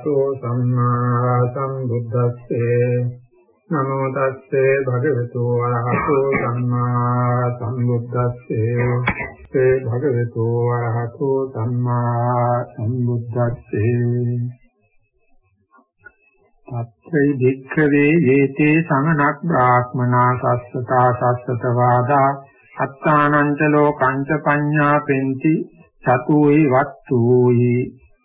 වරහතෝ සම්මා සම්බුද්දස්සේ නමෝ තස්සේ භගවතු වරහතෝ සම්මා සම්බුද්දස්සේ සේ භගවතු වරහතෝ සම්මා සම්බුද්දස්සේ තත්ත්‍රි වික්ඛවේ යේතේ සමනක් බ්‍රාහ්මනා සස්සතා සස්සත වාදා අත්තානං ච ලෝකං ච පඤ්ඤා පෙන්ති සතුයි වත්තුයි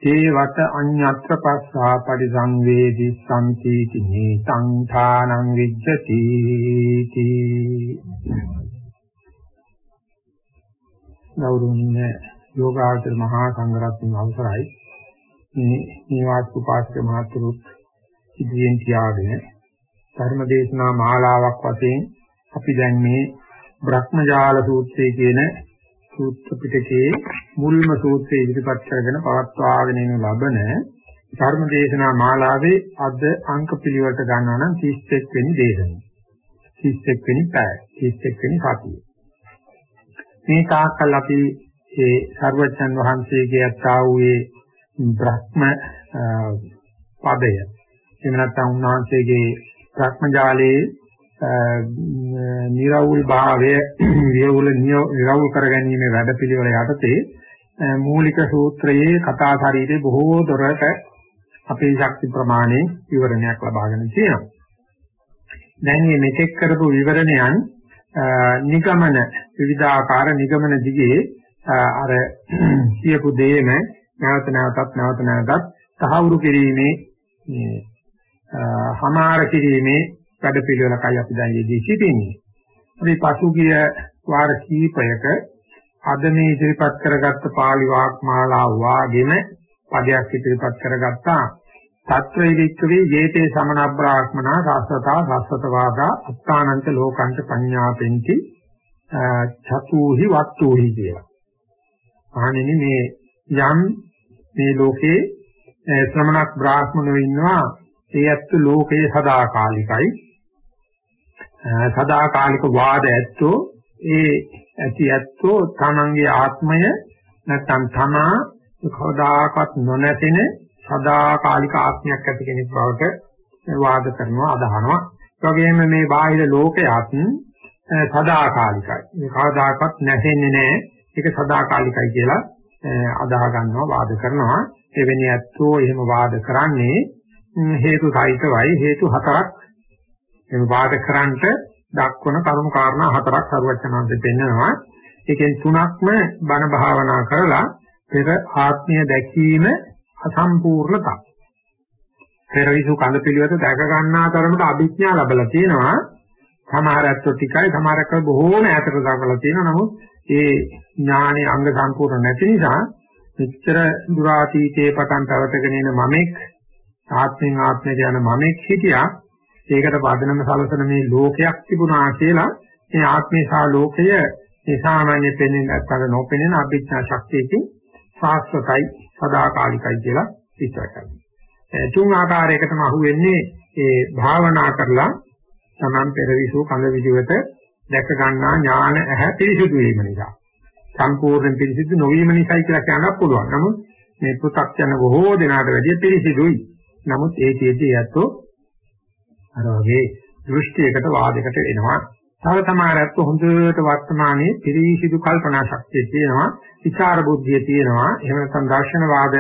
තේවත අඤ්ඤත්‍ර පස්සා පරිසංවේදි සම්පීති නේතං ථානං විජ්ජති තී ගෞරවනීය යෝගාචර මහා සංඝරත්නයේ අවසරයි. මේ නිවාස උපාසක මහතුරුත් ඉදිරියෙන් තියාගෙන ධර්ම දේශනා මාලාවක් වශයෙන් අපි දැන් මේ බ්‍රහ්මජාල සූත්‍රය කියන සූත්‍ර පිටකයේ මුල්ම සූත්‍රය ඉදිරිපත් කරගෙන පවත්වාගෙන යන ලබන ධර්ම දේශනා මාලාවේ අද අංක පිළිවෙලට ගන්නවා නම් 31 වෙනි දේශනාව. 31 වෙනි පැය, 31 වෙනි සතිය. මේ තාක්කල් අපි ඒ සර්වජන් වහන්සේගේ අත්තා වූ ඒ බ්‍රහ්ම පදය එහෙම නැත්නම් උන්වහන්සේගේ භ්‍රමජාලයේ නිරවුල් භාවය වියවුල නිරවුල් කරගැනීමේ වැඩපිළිවෙල යටතේ මූලික සූත්‍රයේ කතා ශරීරේ බොහෝ දොරට අපේ ශක්ති ප්‍රමාණය විවරණයක් ලබාගෙන තියෙනවා. දැන් මේ මෙතෙක් කරපු විවරණයන් නිගමන විවිධාකාර නිගමන දිගේ අර කියපු දේම නැවත නැවතත් නැවත නැවතත් තහවුරු කිරීමේ මේ හමාර කිරීමේ වැඩ පිළිවෙලකයි අපි දැන් යෙදී සිටින්නේ. අපි පසුගිය වාර කීපයක අද මේ ඉදිරිපත් කරගත්ත පාළි වාක්මාලාව වාගෙම පදයක් ඉදිරිපත් කරගත්තා. తත්‍රේ වික්කවේ යේතේ සමන බ්‍රාහ්මනා සස්සතා සස්සතවාදා අත්තානන්ත ලෝකංච පඤ්ඤාපෙන්ති චතුහි වත්තුහි කියලා. අහන්නේ මේ යම් මේ ලෝකේ ශ්‍රමණක් බ්‍රාහ්මණයෝ ඉන්නවා ඒ ඇත්ත ලෝකයේ සදාකාලිකයි සදාකාලික වාද ඇත්තෝ ඒ ඇති ඇත්තෝ තමන්ගේ ආත්මය නැත්නම් තමා කවදාකවත් නොනැතෙන සදාකාලික ආත්මයක් ඇති කෙනෙක් බවට වාද කරනවා අදහනවා. ඒ වගේම මේ බාහිර ලෝකයක් සදාකාලිකයි. මේ කවදාකවත් නැසෙන්නේ නැහැ. ඒක සදාකාලිකයි කියලා අදහ ගන්නවා වාද කරනවා. එවැනි ඇත්තෝ එහෙම වාද කරන්නේ හේතු සහිතවයි හේතු හතරක්. මේ වාද කරන්නට දක්වන කරුණු කාරණා හතරක් සරුවචනාන්තයෙන් පෙන්නනවා. ඒකෙන් තුනක්ම බණ භාවනා කරලා පෙර ආත්මය දැකීම අසම්පූර්ණතා. පෙර විසු කඳ පිළිවෙත දැක ගන්නා තරමට අභිඥා ලැබලා තියෙනවා. සමහර අත්ව ටිකයි සමහරක බොහෝම ඈතට දාගලා තියෙනවා. නමුත් ඒ ඥානේ අංග සම්පූර්ණ නැති නිසා මෙච්චර දුරාතීතයේ පටන් තවතගෙන එන මමෙක් ආත්මෙන් ආත්මයට යන මමෙක් හිටියා ඒකට පදනම සලසන මේ ලෝකයක් තිබුණා කියලා මේ ආත්මේ සහ ලෝකය මේ සාමාන්‍ය පෙනෙන නැත්නම් නොපෙනෙන අභිඥා ශක්තියකින් සාස්වතයි සදාකාලිකයි කියලා විස්තර කරනවා. තුන් ආකාරයකටම අහුවෙන්නේ ඒ භාවනා කරලා තමන් පෙරවිසු කඳ විදිවට දැක ගන්නා ඥාන ඇහැ පිරිසිදු වීම නිසා. සම්පූර්ණ පිරිසිදු නොවීම නිසායි කියලා කියන්නත් පුළුවන්. නමුත් මේ පු탁ජන බොහෝ දෙනාට වැඩිය පිරිසිදුයි. නමුත් ඒ තියෙද්දී යැත්තෝ අර වගේ දෘෂ්ටියකට වාදයකට එනවා. තව සමහරත් හොඳට වර්තමානයේ පිරිසිදු කල්පනා ශක්තිය තියෙනවා, විචාර බුද්ධිය තියෙනවා. එහෙම නැත්නම් දර්ශනවාද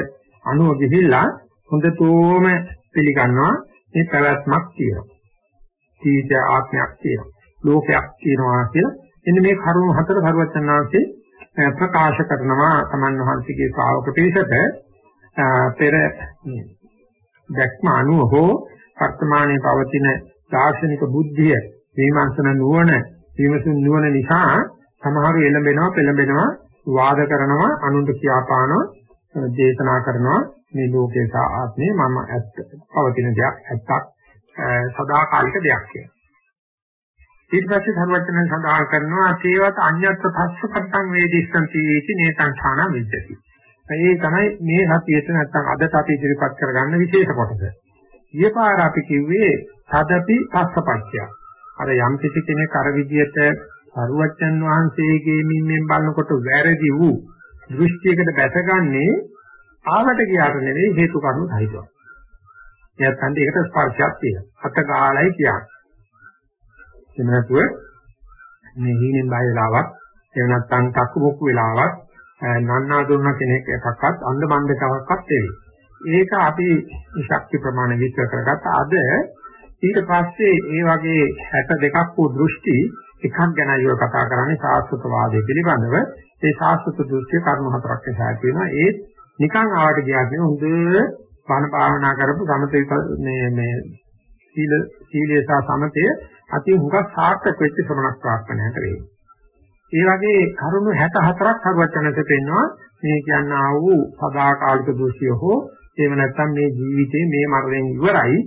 අනුව ගිහිල්ලා හොඳතෝම පිළිගන්නවා මේ පැවැත්මක් තියෙනවා. තීජ ආත්මයක් තියෙනවා. ලෝකයක් තියෙනවා කියලා. එන්න මේ කරුණු හතර කරුවචනාංශේ ප්‍රකාශ කරනවා තමන් වහන්සේගේ ශ්‍රාවක පිරිසට පෙර දැක්ම අනුව හෝ වර්තමානයේ පවතින දාර්ශනික බුද්ධිය විමර්ශන නුවණ විමසුන් නුවණ නිසා සමහරු එළඹෙනවා පෙළඹෙනවා වාද කරනවා අනුන්ට කියාපානවා දේශනා කරනවා මේ ලෝකේ සහ ආත්මේ මම ඇත්ත පවතින දෙයක් ඇත්තක් සදාකාලික දෙයක් කියලා. ඊට පස්සේ ධර්මචර්යන සඳහන් කරනවා තේවත අඤ්ඤත් පස්සපත්තං වේදිස්සන්ති इति නේතං ඡාන විද්‍යති. ඒ තමයි මේ සතියේට නැත්තම් අදට අපි ඉදිරිපත් කරගන්න විශේෂ කොටස. ඊපාර අපි කිව්වේ තදපි පස්සපච්චය. අර යම් කිසි කෙනෙක් අර විදියට සරුවච්චන් වහන්සේගේ මින්ෙන් බලනකොට වැරදි වූ දෘෂ්ටියකට බැසගන්නේ ආවට ගියාට නෙවෙයි හේතු කාරණා සහිතව. එයත් අන්ට ඒකට ස්පර්ශයක් තියෙනවා. අත ගාලයි කියන්නේ. එහෙම නැතුව මේ හීනෙන් බය වෙලාවක් එහෙම නැත්නම් තක්කු මොක්කු වෙලාවක් නන්නා දුන්න කෙනෙක් එකක්වත් අන්ධ මන්දකමක්වත් නෙවෙයි. ඒක අපි ශක්ති ප්‍රමාණය විස්තර කරගත්ත අද ඊට පස්සේ ඒ වගේ 62ක් වූ දෘෂ්ටි එකක් ගැන අයව කතා කරන්නේ සාස්වත වාදයේ පිළිබඳව. ඒ සාස්වත දෘෂ්ටිය කර්ම හතරක් නිසා තියෙනවා. ඒ නිකන් ආවට ගියාට හොඳ බණ භාවනා කරපු සමතේ මේ මේ සීල සීලේ සහ සමතේ අති හුඟක් සාර්ථක වෙච්ච ශ්‍රමණක් ප්‍රාර්ථනා කරේ. ඒ වගේ කරුණු 64ක් හරුවචනට පෙන්නවා මේ කියනා වූ සදාකාලික දෘශ්‍ය හෝ එහෙම නැත්නම් මේ ජීවිතේ මේ මරණයෙන් ඉවරයි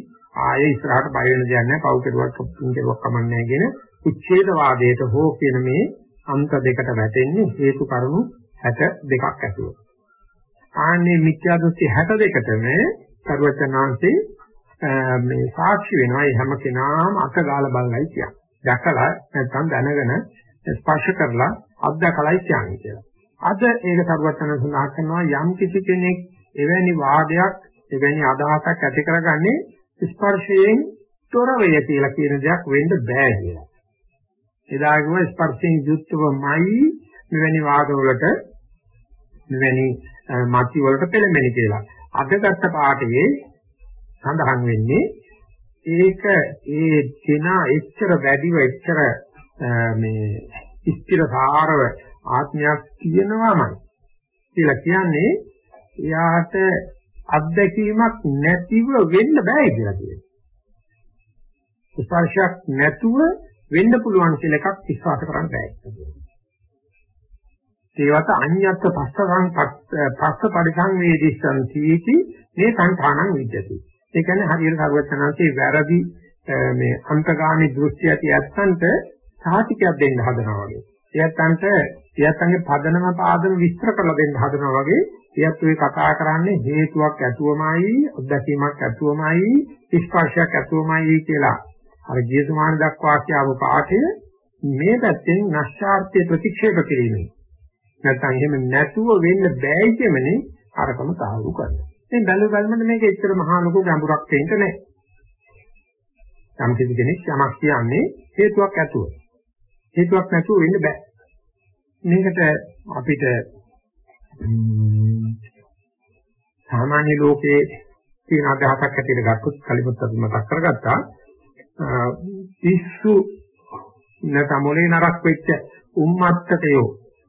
ආයේ ඉස්සරහට බය වෙන දෙයක් නැහැ පව් කෙරුවක් පුන් කෙරුවක් කමන්නේ කියන උච්ඡේද වාදයට හෝ කියන මේ අන්ත දෙකට වැටෙන්නේ හේතු කරුණු 62ක් ඇතුළු. ආන්නේ මිත්‍යා දෘෂ්ටි 62ටම සර්වචනාංශේ මේ සාක්ෂි වෙනවා මේ හැම කෙනාම අත ගාලා බලලයි කියන්නේ. දැකලා නැත්නම් දැනගෙන ස්පර්ශ කරලා අත්දකලයි කියන්නේ කියලා. අද ඒක සර්වචන සඳහන් කරනවා යම් කිසි කෙනෙක් එවැනි වාදයක් එවැනි අදහසක් ඇති කරගන්නේ ස්පර්ශයෙන් තොර වේ කියලා කියන දෙයක් වෙන්න බෑ කියලා. එදාගම ස්පර්ශයෙන් යුක්තවමයි මෙවැනි වාදවලට මෙවැනි මාති වලට පෙළඹෙන්නේ කියලා. අද ගත්ත පාඩේ සඳහන් වෙන්නේ ඒක ඒ කෙනා එච්චර වැඩිව එච්චර මේ ස්ථිර සාරව ආත්මයක් තියෙනවාමයි කියලා කියන්නේ එයාට අත්දැකීමක් නැතිව වෙන්න බෑ කියලා කියනවා. ස්පර්ශයක් නැතුව වෙන්න පුළුවන් කියලා එකක් විශ්වාස කරන්න බෑ කියලා. ඒවට අඤ්ඤත් පස්සං පස්ස පරිසංවේදිස්සං තීති මේ සංඛානං විද්‍යති. ඒ කියන්නේ හරියට සර්වඥාන්සේ වැරදි මේ අන්තගාමී දෘෂ්ටි ඇති ඇත්තන්ට සාහිතිකයක් දෙන්න හදනවා වගේ. එයත්න්ට එයත්න්ගේ පදනම පාදම විස්තර කරලා දෙන්න හදනවා වගේ එයත් ඔය කතා කරන්නේ හේතුවක් ඇතුවමයි අත්දැකීමක් ඇතුවමයි ස්පර්ශයක් ඇතුවමයි කියලා. අර ජීසුමාන දක්වා කියව පාඨය මේ පැත්තෙන් නැස්චාර්ත්‍ය ප්‍රතික්ෂේප කිරීමයි. නැත්නම් එහෙම නැතුව වෙන්න බෑයි කියමනේ අරකම සාහරු කරනවා. ඉතින් බැලු බැලමට මේක එච්චර මහා ලොකු ගැඹුරක් දෙන්න නැහැ. යම් කෙනෙක් යමක් කියන්නේ හේතුවක් ඇතුව. හේතුවක් නැතුව වෙන්න බෑ. මේකට අපිට සාමාන්‍ය ලෝකයේ තියෙන අදහසක් ඇටියට ගත්තොත් කලිමුත් අපි මතක් කරගත්තා. පිස්සු නැතමොලේ නරක් වෙච්ච උම්මත්තකයෝ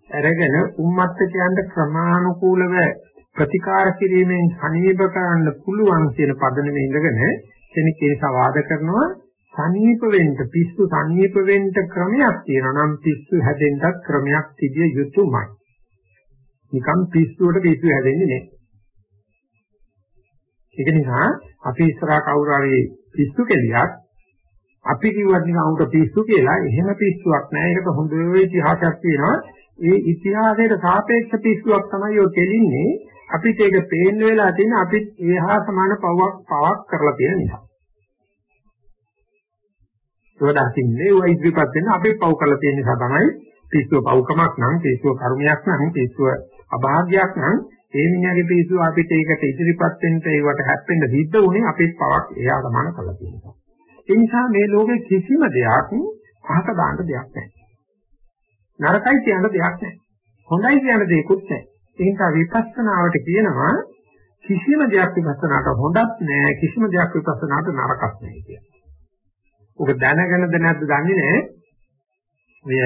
අරගෙන උම්මත්තකයන්ට ක්‍රමානුකූලව ප්‍රතිකාර කිරීමෙන් සනීප කරන්න පුළුවන් කියන පදනමේ ඉඳගෙන කෙනෙක් ඒ නිසා වාද කරනවා සනීප වෙන්න පිස්සු සනීප වෙන්න ක්‍රමයක් තියෙනවා නම් පිස්සු හැදෙන්නත් ක්‍රමයක් තිබිය යුතුමයි. නිකම් පිස්සුවට පිස්සු හැදෙන්නේ නැහැ. ඒක නිසා අපි ඉස්සරහා කවුරු හරි පිස්සු කෙලියක් අපි කිව්වත් නිකන් උන්ට පිස්සු කියලා එහෙම පිස්සුවක් නැහැ. ඒකට හොඳ ඉතිහාසයක් තියෙනවා. ඒ ඉතිහාසයට සාපේක්ෂ පිස්සුවක් තමයි ඔය දෙලින්නේ. අපිට ඒක පේන්න වෙලා තියෙන අපිත් ඒහා සමාන පවක් පවක් කරලා තියෙන නිසා. සෝදාසින්නේ ඔය ඉදිරිපත් වෙන අපි පව් කරලා තියෙන නිසා තමයි පිස්සුව පව්කමක් නම් පිස්සුව කර්මයක් නම් පිස්සුව අභාග්‍යයක් නම් ඒ මිනිහාගේ පිස්සුව අපිට ඒකට ඉදිරිපත් වෙන්න ඒවට හැප්පෙන්න සිද්ධ වුණේ අපේ පවක් එයා ගමන කරලා තියෙන නිසා. ඒ නිසා මේ ලෝකේ කිසිම දෙයක් අහක දාන්න දෙයක් නැහැ. නරකයි කියන දෙයක් නැහැ. හොඳයි කියන දෙයක්වත් නැහැ. ඒ නිසා විපස්සනාවට කියනවා කිසිම දෙයක් විපස්සනාට හොඳක් නැහැ කිසිම දෙයක් විපස්සනාට නරකක් නැහැ කියලා. ඔක දැනගෙනද නැද්ද දන්නේ නැහැ. ඔය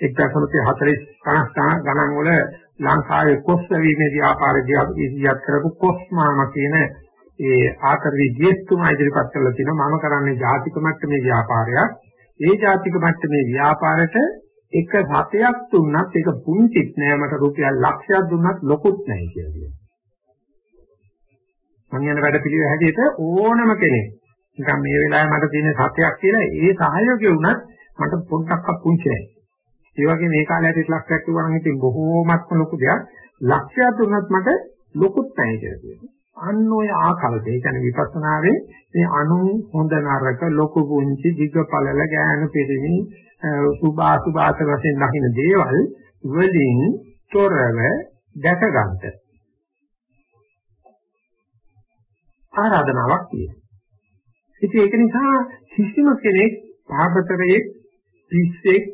1940 50 ගණන් වල ලංකාවේ කොස් වැවීමේ ව්‍යාපාරදී ඉදිරියට කරපු කොස්මාම කියන ඒ ආකර්වි ජීස්තුමා ඉදිරිපත් කරලා තිනවා මම කරන්නේ ජාතික මට්ටමේ ව්‍යාපාරයක්. ඒ ජාතික මට්ටමේ ව්‍යාපාරයට එක සතයක් දුන්නත් ඒක පුංචිත් නෑ මට රුපියල් ලක්ෂයක් දුන්නත් ලොකුත් නෑ කියලා කියනවා. මම යන වැඩ පිළිවෙල හැටියට ඕනම කෙනෙක් නිකන් මේ වෙලාවේ මට තියෙන සත්‍යයක් කියලා ඒ සහයෝගය වුණත් මට පොඩ්ඩක්වත් පුංචි නැහැ. ඒ වගේ මේ කාලේ ඇති ලක්ෂයක් කිව්වනම් ඉතින් බොහෝමත්ම ලොකු දෙයක්. ලක්ෂයක් දුන්නත් මට ලොකුත් නැහැ කියලා කියනවා. අන්න ඔය ආකල්පය. ඒ කියන්නේ විපස්සනාවේ මේ අනු හොඳ නරක ලොකු පුංචි දිග පළල ගෑනු පිරිමි සුභා සුභාත වශයෙන් දකින්න දේවල් වලින් තොරව දැක ගන්නට ආරාධනාවක් තියෙනවා. ඉතින් ඒක නිසා කිසිම කෙනෙක් පාපතරයේ පිස්සෙක්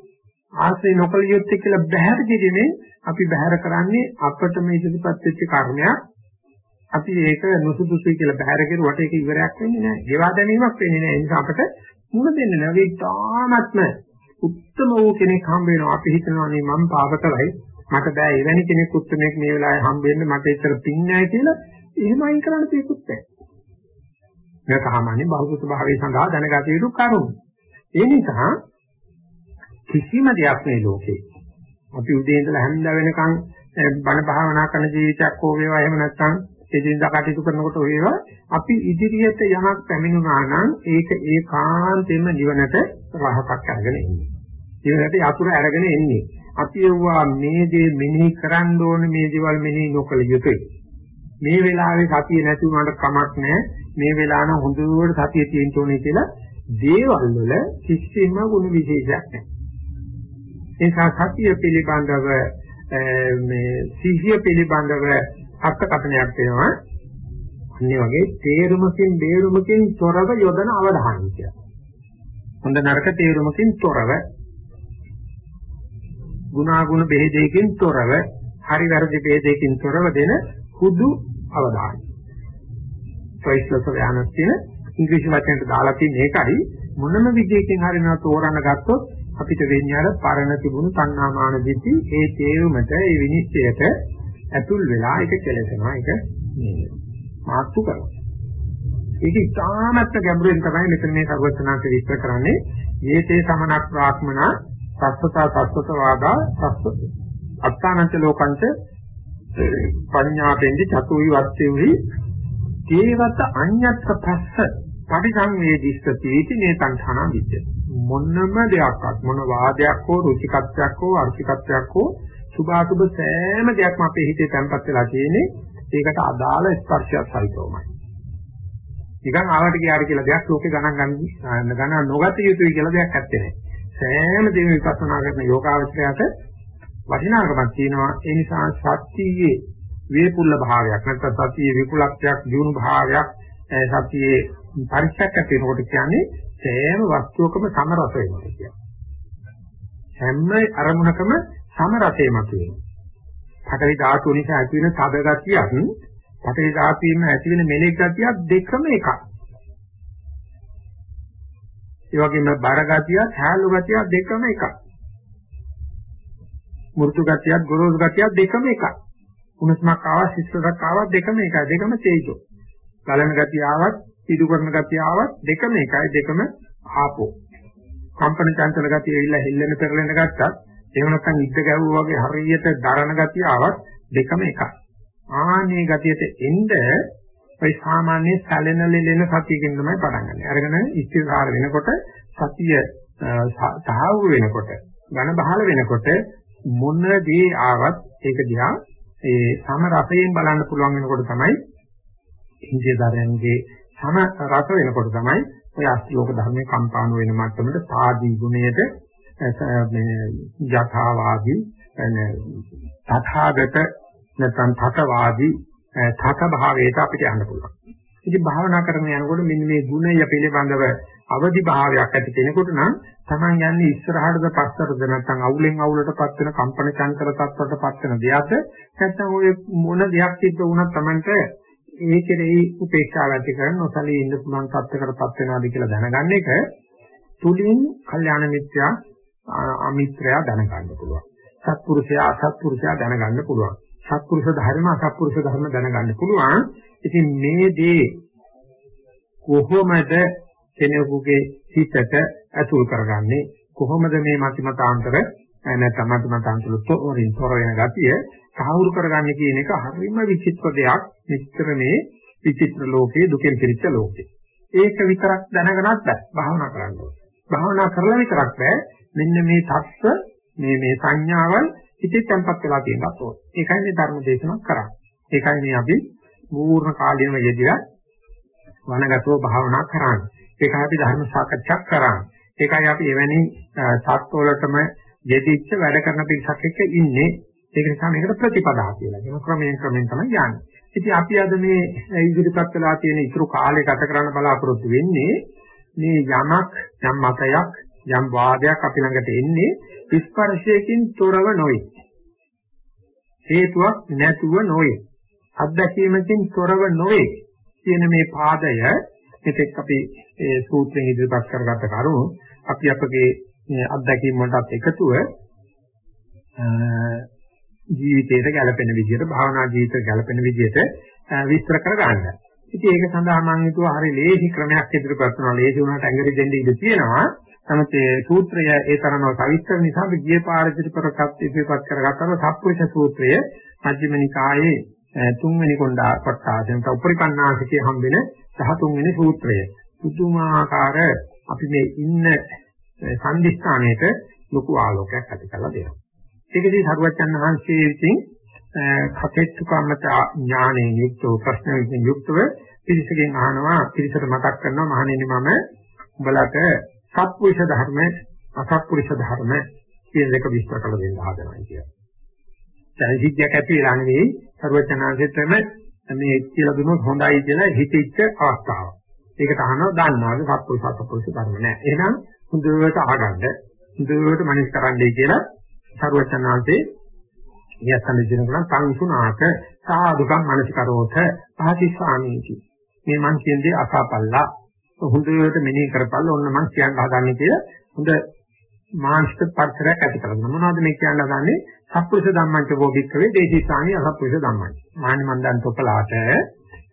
ආශ්‍රය නොකළ යුත්තේ කියලා බහැර කිරීමෙන් අපි බහැර කරන්නේ අපට මේ ඉදිරිපත් වෙච්ච කර්මයක් අපි ඒක නුසුදුසුයි කියලා බහැර කෙරුවට ඒක ඉවරයක් වෙන්නේ නැහැ. ගෙවා දැමීමක් වෙන්නේ නැහැ. ඒ නිසා අපට මුණ දෙන්නේ නැහැ. ඒ තාමත්ම උත්තම වූ කෙනෙක් හම්බ වෙනවා. අපි හිතනවා නේ මම පාපතරයි. මට බෑ එවැනි කෙනෙක් උත්තමෙක් මේ වෙලාවේ හම්බ වෙන්න මට ඒතර පින් නැහැ කියලා එහෙම අයින් කරන්න තියෙකුත් නැහැ. මේක සාමාන්‍ය බෞද්ධ ස්වභාවය සඳහා දැනගත යුතු කරුණු. ඒ නිසා කිසිම දෙයක් මේ ලෝකේ අපි උදේ ඉඳලා හැන්ද වෙනකන් බණ භාවනා කරන ජීවිතයක් හෝ වේවා එහෙම නැත්නම් එදිනදා කටයුතු කරනකොට වේවා අපි ඉදිරියට යමක් පැමිණුණා නම් ඒක ඒකාන්තයෙන්ම නිවනට රහසක් අරගෙන එන්නේ. නිවනට යතුරු අරගෙන එන්නේ. අපි යුවා මේ දේ මෙනෙහි කරන්න ඕනේ මේ දේවල් මෙනෙහි නොකළ යුතුයි. මේ වෙලාවේ සතිය නැති වුණාට කමක් නැහැ. මේ වෙලාව නම් හොඳට සතිය තියෙන්න ඕනේ කියලා දේවල් වල කිසිම ගුණ විශේෂයක් නැහැ. ඒ සතිය පිළිබඳව මේ සිහිය පිළිබඳව අර්ථකථනයක් වෙනවා. අන්නේ වගේ තේරුමකින් බේරුමකින් තොරව යොදන අවධානය කියලා. හොඳ නරක තේරුමකින් තොරව ගුණාගුණ බෙහෙදයකින් තොරව හරි වැරදි බෙහෙදයකින් තොරව දෙන හුදු අවධානය. choiceless awareness කියන ඉංග්‍රීසි වචනයට දාලා තියෙන එකයි මොනම විදියකින් හරි නා තෝරන්න ගත්තොත් අපිට වෙන්නේ අර පරණ තිබුණු සංනාමාන දිටි ඒ තේරුමට ඒ විනිශ්චයට ඇතුල් වෙලා ඒක කෙලෙසනවා ඒක මේ මාත්තු කරනවා. ඒක ඉතාමත් ගැඹුරින් තමයි මෙතන මේ සර්වඥාන්ත විස්තර කරන්නේ. යේතේ සමනක් ප්‍රාක්මනා සස්සතා සස්සත වාදා සස්සත. අත්තානන්ත ලෝකංච පඤ්ඤාපෙන්දි චතුයි වත්තේවි තේවත අඤ්ඤත්ත පස්ස පරිසංවේදිස්ස තීති නේතං ථාන විද්‍ය. මොනම දෙයක්වත් මොන වාදයක් හෝ රුචිකත්වයක් හෝ අර්ථිකත්වයක් හෝ සුභාසුභ සෑම දෙයක්ම අපේ හිතේ තැම්පත් වෙලා තියෙන්නේ ඒකට අදාළ ස්පර්ශයක් සහිතවමයි. නිකන් ආවට ගියාට කියලා දෙයක් ලෝකේ ගණන් ගන්න ගණන් නොගත යුතුයි කියලා දෙයක් නැත්තේ නෑ. සෑම දෙයක් විපස්සනා කරන යෝගාවචරයට වටිනාකමක් තියෙනවා. ඒ නිසා සත්‍යයේ වේපුල්ල භාවයක් නැත්නම් සත්‍යයේ විපුලත්වයක් දියුණු භාවයක් සත්‍යයේ පරිච්ඡේදයක් තියෙනකොට කියන්නේ සෑම වස්තුවකම සමරස වෙනවා කියන්නේ. හැම අරමුණකම සම රසය මතුවෙනවා. පඨවි ධාතු නිසා ඇති වෙන තද ගතියක් පඨවි ධාතුවෙන් ඇති වෙන මෙලෙක් ගතියක් දෙකම එකයි. ඒ වගේම බර ගතියක් හැලු ගතියක් දෙකම එකයි. මෘතු ගතියක් ගොරෝසු ගතියක් දෙකම එකයි. උණුසුමක් ආවත් සිස්සුරක් ආවත් දෙකම එකයි. දෙකම තේජෝ. ගලන ගතිය ආවත් පිටු කරන ගතිය ආවත් දෙකම එකයි. දෙකම ආපෝ. කම්පන චංචල ගතිය ඇවිල්ලා හෙල්ලෙන පෙරලෙන ගත්තත් එහෙම නැත්නම් ඉද්ද ගැවුවා වගේ හරියට දරණ ගතිය ආවත් දෙකම එකයි. ආනේ ගතියට එන්න ඔය සාමාන්‍ය සැලෙන ලෙලෙන සතියකින් තමයි පටන් ගන්න. අරගෙන ඉස්තිරාර වෙනකොට සතිය සාහවුරු වෙනකොට ඝන බහල වෙනකොට මොන දේ ආවත් ඒක දිහා ඒ සම රසයෙන් බලන්න පුළුවන් වෙනකොට තමයි ඉන්දිය ධර්මයේ සම රස වෙනකොට තමයි ඔය අස්ලෝක ධර්මයේ කම්පාණු වෙන මට්ටමට සාදී ගුණයට මේ යථාවාදී තථාගත නැත්නම් තතවාදී තත භාවයට අපිට යන්න පුළුවන්. ඉතින් භාවනා කරන යනකොට මෙන්න මේ ගුණය පිළිබඳව අවදි භාවයක් ඇති කෙනෙකුට නම් Taman යන්නේ ඉස්සරහටද පස්සටද නැත්නම් අවුලෙන් අවුලටපත් වෙන කම්පන චංචල තත්ත්වයටපත් වෙන දෙයක්ද නැත්නම් ඔය මොන දෙයක් සිද්ධ වුණත් Tamanට ඒ කෙරෙහි උපේක්ෂාව ඇති කරන නොසලී ඉන්න පුළුවන් තත්ත්වයකටපත් වෙනවාද කියලා දැනගන්න එක තුලින් කල්යාණ මිත්‍යා අමිත්‍රයා දැනගන්න පුළුවන්. සත්පුරුෂයා අසත්පුරුෂයා දැනගන්න පුළුවන්. සත්පුරුෂ ධර්ම අසත්පුරුෂ ධර්ම දැනගන්න පුළුවන්. ඉතින් මේ දේ කොහොමද කෙනෙකුගේ හිතට ඇතුල් කරගන්නේ කොහොමද මේ මතිමතාන්තර නැත්නම් මතිමතාන්තර තොරින් තොර වෙන ගතිය සාහුරු කරගන්නේ කියන එක හරිම විචිත්‍ර දෙයක්. මෙච්චර මේ විචිත්‍ර ලෝකේ දුකෙන් පිරිච්ච ලෝකේ. ඒක විතරක් දැනගනත් බෑ. භාවනා කරන්න ඕනේ. භාවනා කරලා විතරක් බෑ. මෙන්න මේ தත්ත්ව මේ මේ සංඥාවල් හිතේ තැම්පත් වෙලා තියෙනත් ඕනේ. ඒකයි මේ ධර්ම දේශනාවක් කරන්නේ. ඒකයි මේ අපි පූර්ණ කාලයෙම යෙදিলা වනගතව භාවනා කරන්නේ. ඒකයි අපි ධර්ම සාකච්ඡා කරන්නේ. ඒකයි අපි එවැනි සත්වලටම යෙදිච්ච වැඩ කරන පිරිසක් එක්ක ඉන්නේ. ඒක නිසා මේකට ප්‍රතිපදා කියලා කියන ක්‍රමයෙන් ක්‍රමයෙන් තමයි යන්නේ. ඉතින් අපි අද මේ ඉදිරිපත් වෙලා තියෙන ඉතුරු කාලේ ගත කරන්න බලාපොරොත්තු වෙන්නේ මේ යමක් යම් මතයක් යම් වාදයක් අපි ළඟට එන්නේ ස්පර්ශයකින් තොරව නොවේ. හේතුවක් නැතුව නොවේ. අත්දැකීමකින් තොරව නොවේ කියන මේ පාදය මෙතෙක් අපි ඒ සූත්‍රයෙන් ඉදිරිපත් කරගත්ත කරුණු අපි අපගේ අත්දැකීම් වලටත් එකතුව ජීවිතයට ගැළපෙන විදිහට භාවනා ජීවිතයට ගැළපෙන විදිහට විස්තර කර ගන්නවා. ඉතින් ඒක සඳහා මම හිතුවා හරි ලේසි ක්‍රමයක් ඉදිරිපත් කරනවා. ලේසි වුණාට ඇඟරි දෙන්න ඉඩ තියෙනවා. නමුත් ඒ සූත්‍රය ඒ තරම්ව සවිස්තර නිසා අපි ගියේ පාර ඉදිරිපත් ඉදිරිපත් කරගත්තම සප්පුරුෂ සූත්‍රය මජ්ක්‍ධිම නිකායේ තුන්වෙනි කොණ්ඩා කොටාසෙන් උපරිපන්නාසිකේ හම්බෙන 13 වෙනි සූත්‍රය. පුදුමාකාර අපි මේ ඉන්න සංදිස්ථානයේට ලොකු ආලෝකයක් ඇති කරලා දෙනවා. ඒකදී සරුවච්චන් වහන්සේ විසින් කටෙත්තු කම්මත ඥානයෙන් යුක්තව ප්‍රශ්න විසින් යුක්තව පිරිසකින් අහනවා පිරිසට මතක් කරනවා මහණෙනි මම උඹලට සත්පුරුෂ ධර්ම අසත්පුරුෂ ධර්ම කියන දෙක විස්තර කරලා දෙන්න හදනවා කියලා. දැන් සිද්ධියක් ඇති වෙලා නෙවෙයි සරුවච්චන්හන්සේටම මේ කියලා දුන්නොත් හොඳයි කියලා හිතෙච්ච අවස්ථාව. ඒකට අහනවා දන්නවාද සත්පුරුෂ අසත්පුරුෂ ධර්ම නැහැ. එහෙනම් හොඳට අහගන්න හොඳට මනස් කරන්නයි කියලා සරුවචනාංශේ යසන දිනකන සංසුනාක සාදුකම් මනසිකරෝත පහතිස්සාමීති මේ මං කියන්නේ අසාපල්ලා. හොඳට මෙනෙහි කරපළ ඔන්න මං කියන්න හදන්නේ කියලා හොඳ මානසික පරිසරයක් ඇති කරගන්න. මොනවද මේ කියන්න හදන්නේ? සත්පුරුෂ ධම්මංච බෝධික්කවේ දේශීසාමි අසත්පුරුෂ ධම්මංච. මානි මන්දන් තොපලාට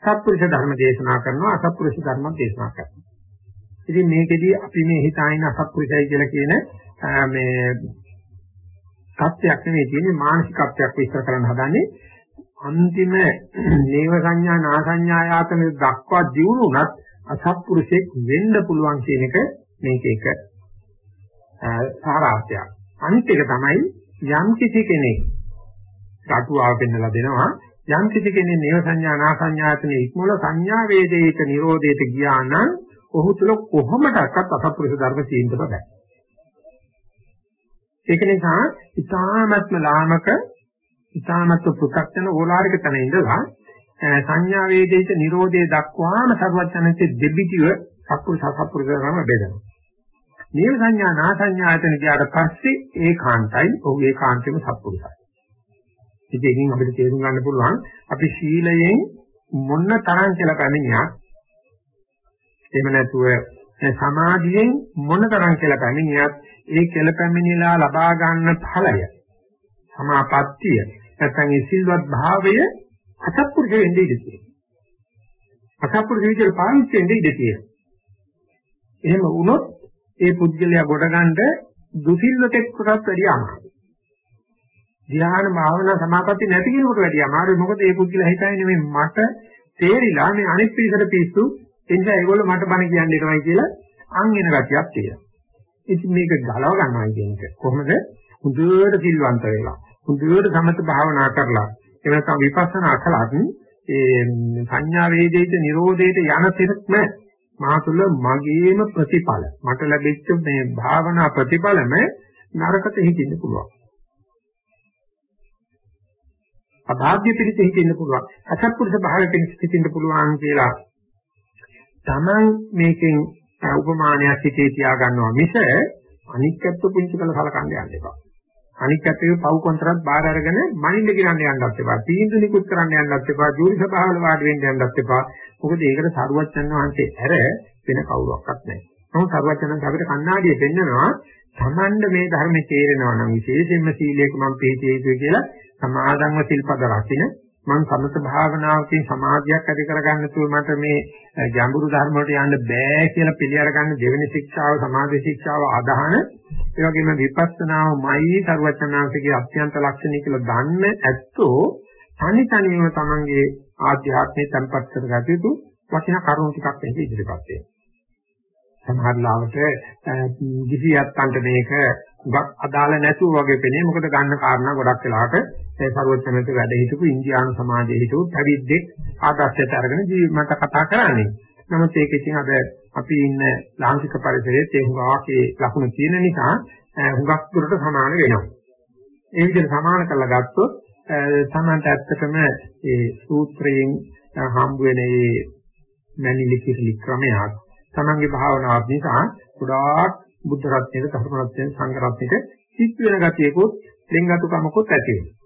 සත්පුරුෂ ධර්ම දේශනා කරනවා අසත්පුරුෂ ධර්ම දේශනා කරනවා. ඉතින් මේකෙදී අපි මේ හිතාගෙන අසත්පුරුෂයි කියලා කියන මේ සත්‍යයක් නෙවෙයි තියෙන්නේ මානසිකත්වයක් විස්තර කරන්න හදන්නේ අන්තිම නේව සංඥා නා සංඥා ආයතන දක්වා දියුණු උනත් අසත්පුරුෂෙක් වෙන්න පුළුවන් කියන එක මේක එක සාරාංශයක්. අනිත් එක තමයි යම් කිසි කෙනෙක් රටුවාව පෙන්නලා දෙනවා යම් කිසි කෙනෙක් නේව සංඥා නා සංඥාතන ඉක්මවල සංඥා වේදේක නිරෝධයට ගියා නම් ඔහු තුල කොහොමඩක්වත් අසත්පුරුෂ ධර්ම තියෙන්න බෑ. ඒක නිසා ඊ타මත්ම ලාමක ඊ타මත්ව පෘථග්ජන ඕලාරික තැන ඉඳලා සංඥා වේදිත නිරෝධයේ දක්වාම සර්වඥන්සේ දෙබිතිව සත්පුරුෂ සත්පුරුෂ කරම බෙදෙනවා. මේ සංඥා නා සංඥායතන ගියාට පස්සේ ඒකාන්තයි ඔහු ඒකාන්තෙම සත්පුරුෂයි. ඉතින් අපිට තේරුම් ගන්න පුළුවන් අපි සීලයෙන් මොන තරම් කියලා පැමිණියා එහෙම නැතුව සමාධියෙන් මොන තරම් කියලා පැමිණියත් ඒ කෙලපැමිණිලා ලබා ගන්න ඵලය සමාපත්තිය නැත්නම් ඒ සිල්වත් භාවය අසත්පුරුෂ වෙන්නේ ඉඳී තියෙනවා. අසත්පුරුෂ විදිහට පාවිච්චි වෙන්නේ ඉඳී තියෙනවා. එහෙම වුණොත් ඒ පුද්ගලයා ගොඩ ගන්න දුසිල්වතෙක් කොටත් වැඩිය අමාරුයි. ධ්‍යාන භාවනා සමාපatti නැති කෙනෙකුට වැඩිය අමාරුයි. මොකද ඒ පුද්ගලයා හිතන්නේ මේ මට තේරිලා මේ අනිත් පිළිසර පිස්සු එනිසා ඒගොල්ලෝ මට බණ කියන්න එනවයි කියලා අන් වෙන ගතියක් තියෙනවා. ඉතින් මේක ගලව ගන්නවා කියන එක කොහොමද? හුදුවට සිල්වන්ත වෙලා, හුදුවට සමත භාවනා කරලා, එහෙම නැත්නම් විපස්සනා කළාත් ඒ සංඥා වේදිත නිරෝධයට යන තෙක්ම මා තුළ මගේම ප්‍රතිඵල මට ලැබෙච්ච මේ භාවනා ප්‍රතිඵලම නරකට හිතින්න පුළුවන්. අභාග්‍ය පිළිත හිතෙන්න පුළුවන්. අසත්පුරුෂ භාවයෙන් හිතෙන්න පුළුවන් කියලා තමන් මේකෙන් උපමානයක් හිතේ තියා ගන්නවා මිස අනික්කත්ව පුංචි කළ සලකන්න යන්න එපා. අනික්කත්වයේ පව් කොන්තරත් බාර අරගෙන මනින්න ගිරන්න යන්නත් එපා. තීන්දුව නිකුත් කරන්න යන්නත් එපා. ජූරි සභාවල වාඩි වෙන්න යන්නත් එපා. මොකද ඒකට සරුවච්චන් වහන්සේ ඇර වෙන කවුරක්වත් නැහැ. නමුත් සරුවච්චන් අපිට කණ්ණාඩිය පෙන්නනවා තමන්ද මේ ධර්මයේ තේරෙනවා නම් විශේෂයෙන්ම සීලයක මම පිළිපිය යුතුයි කියලා සමාදන්ව සිල්පද රකින්න මම සමත භාවනාවකින් සමාධියක් ඇති කරගන්න තුරු මට මේ ගැඹුරු ධර්ම වලට යන්න බෑ කියලා පිළි අරගන්න දෙවෙනි ශික්ෂාව සමාධි ශික්ෂාව අදහන ඒ වගේම විපස්සනාවමයි සර්වචනාංශගේ අත්‍යන්ත ලක්ෂණය කියලා දන්න ඇත්තෝ තනි තනියම තමන්ගේ ආධ්‍යාත්මයේ තැන්පත් කරගත යුතු වටිනා කරුණු ටිකක් මේක ඉදිරිපත් වෙනවා. සමහර ලාවට කිසියත්තන්ට මේක ගක් අදාළ නැතුව වගේ පෙනේ මොකද ගන්න කාරණා ගොඩක් වෙලාවට ඒ ਸਰවඥමෙත් වැඩ හිටපු ඉන්දියානු සමාජයේ හිටපු පැවිද්දෙක් ආදර්ශයට අරගෙන ජීවිතය කතා කරන්නේ. නමුත් ඒක ඉතින් අද අපි ඉන්න ලාංකික පරිසරයේ ඒ හුඟාකේ ලකුණු තියෙන නිසා හුඟක් දුරට සමාන වෙනවා. ඒ විදිහට සමාන කරලා ගත්තොත් සමන්ත ඇත්තටම ඒ සූත්‍රයෙන් හම්බ වෙන මේ මැනිලි කිරිලි ක්‍රමයක් තමන්ගේ භාවනාවක් නිසා ගොඩාක් බුද්ධ රත්නයේ ධර්ම රත්නයේ සංඝ රත්නයේ සිත් වෙන ගතියකොත් ලෙන්ගතුකමකොත් ඇති වෙනවා.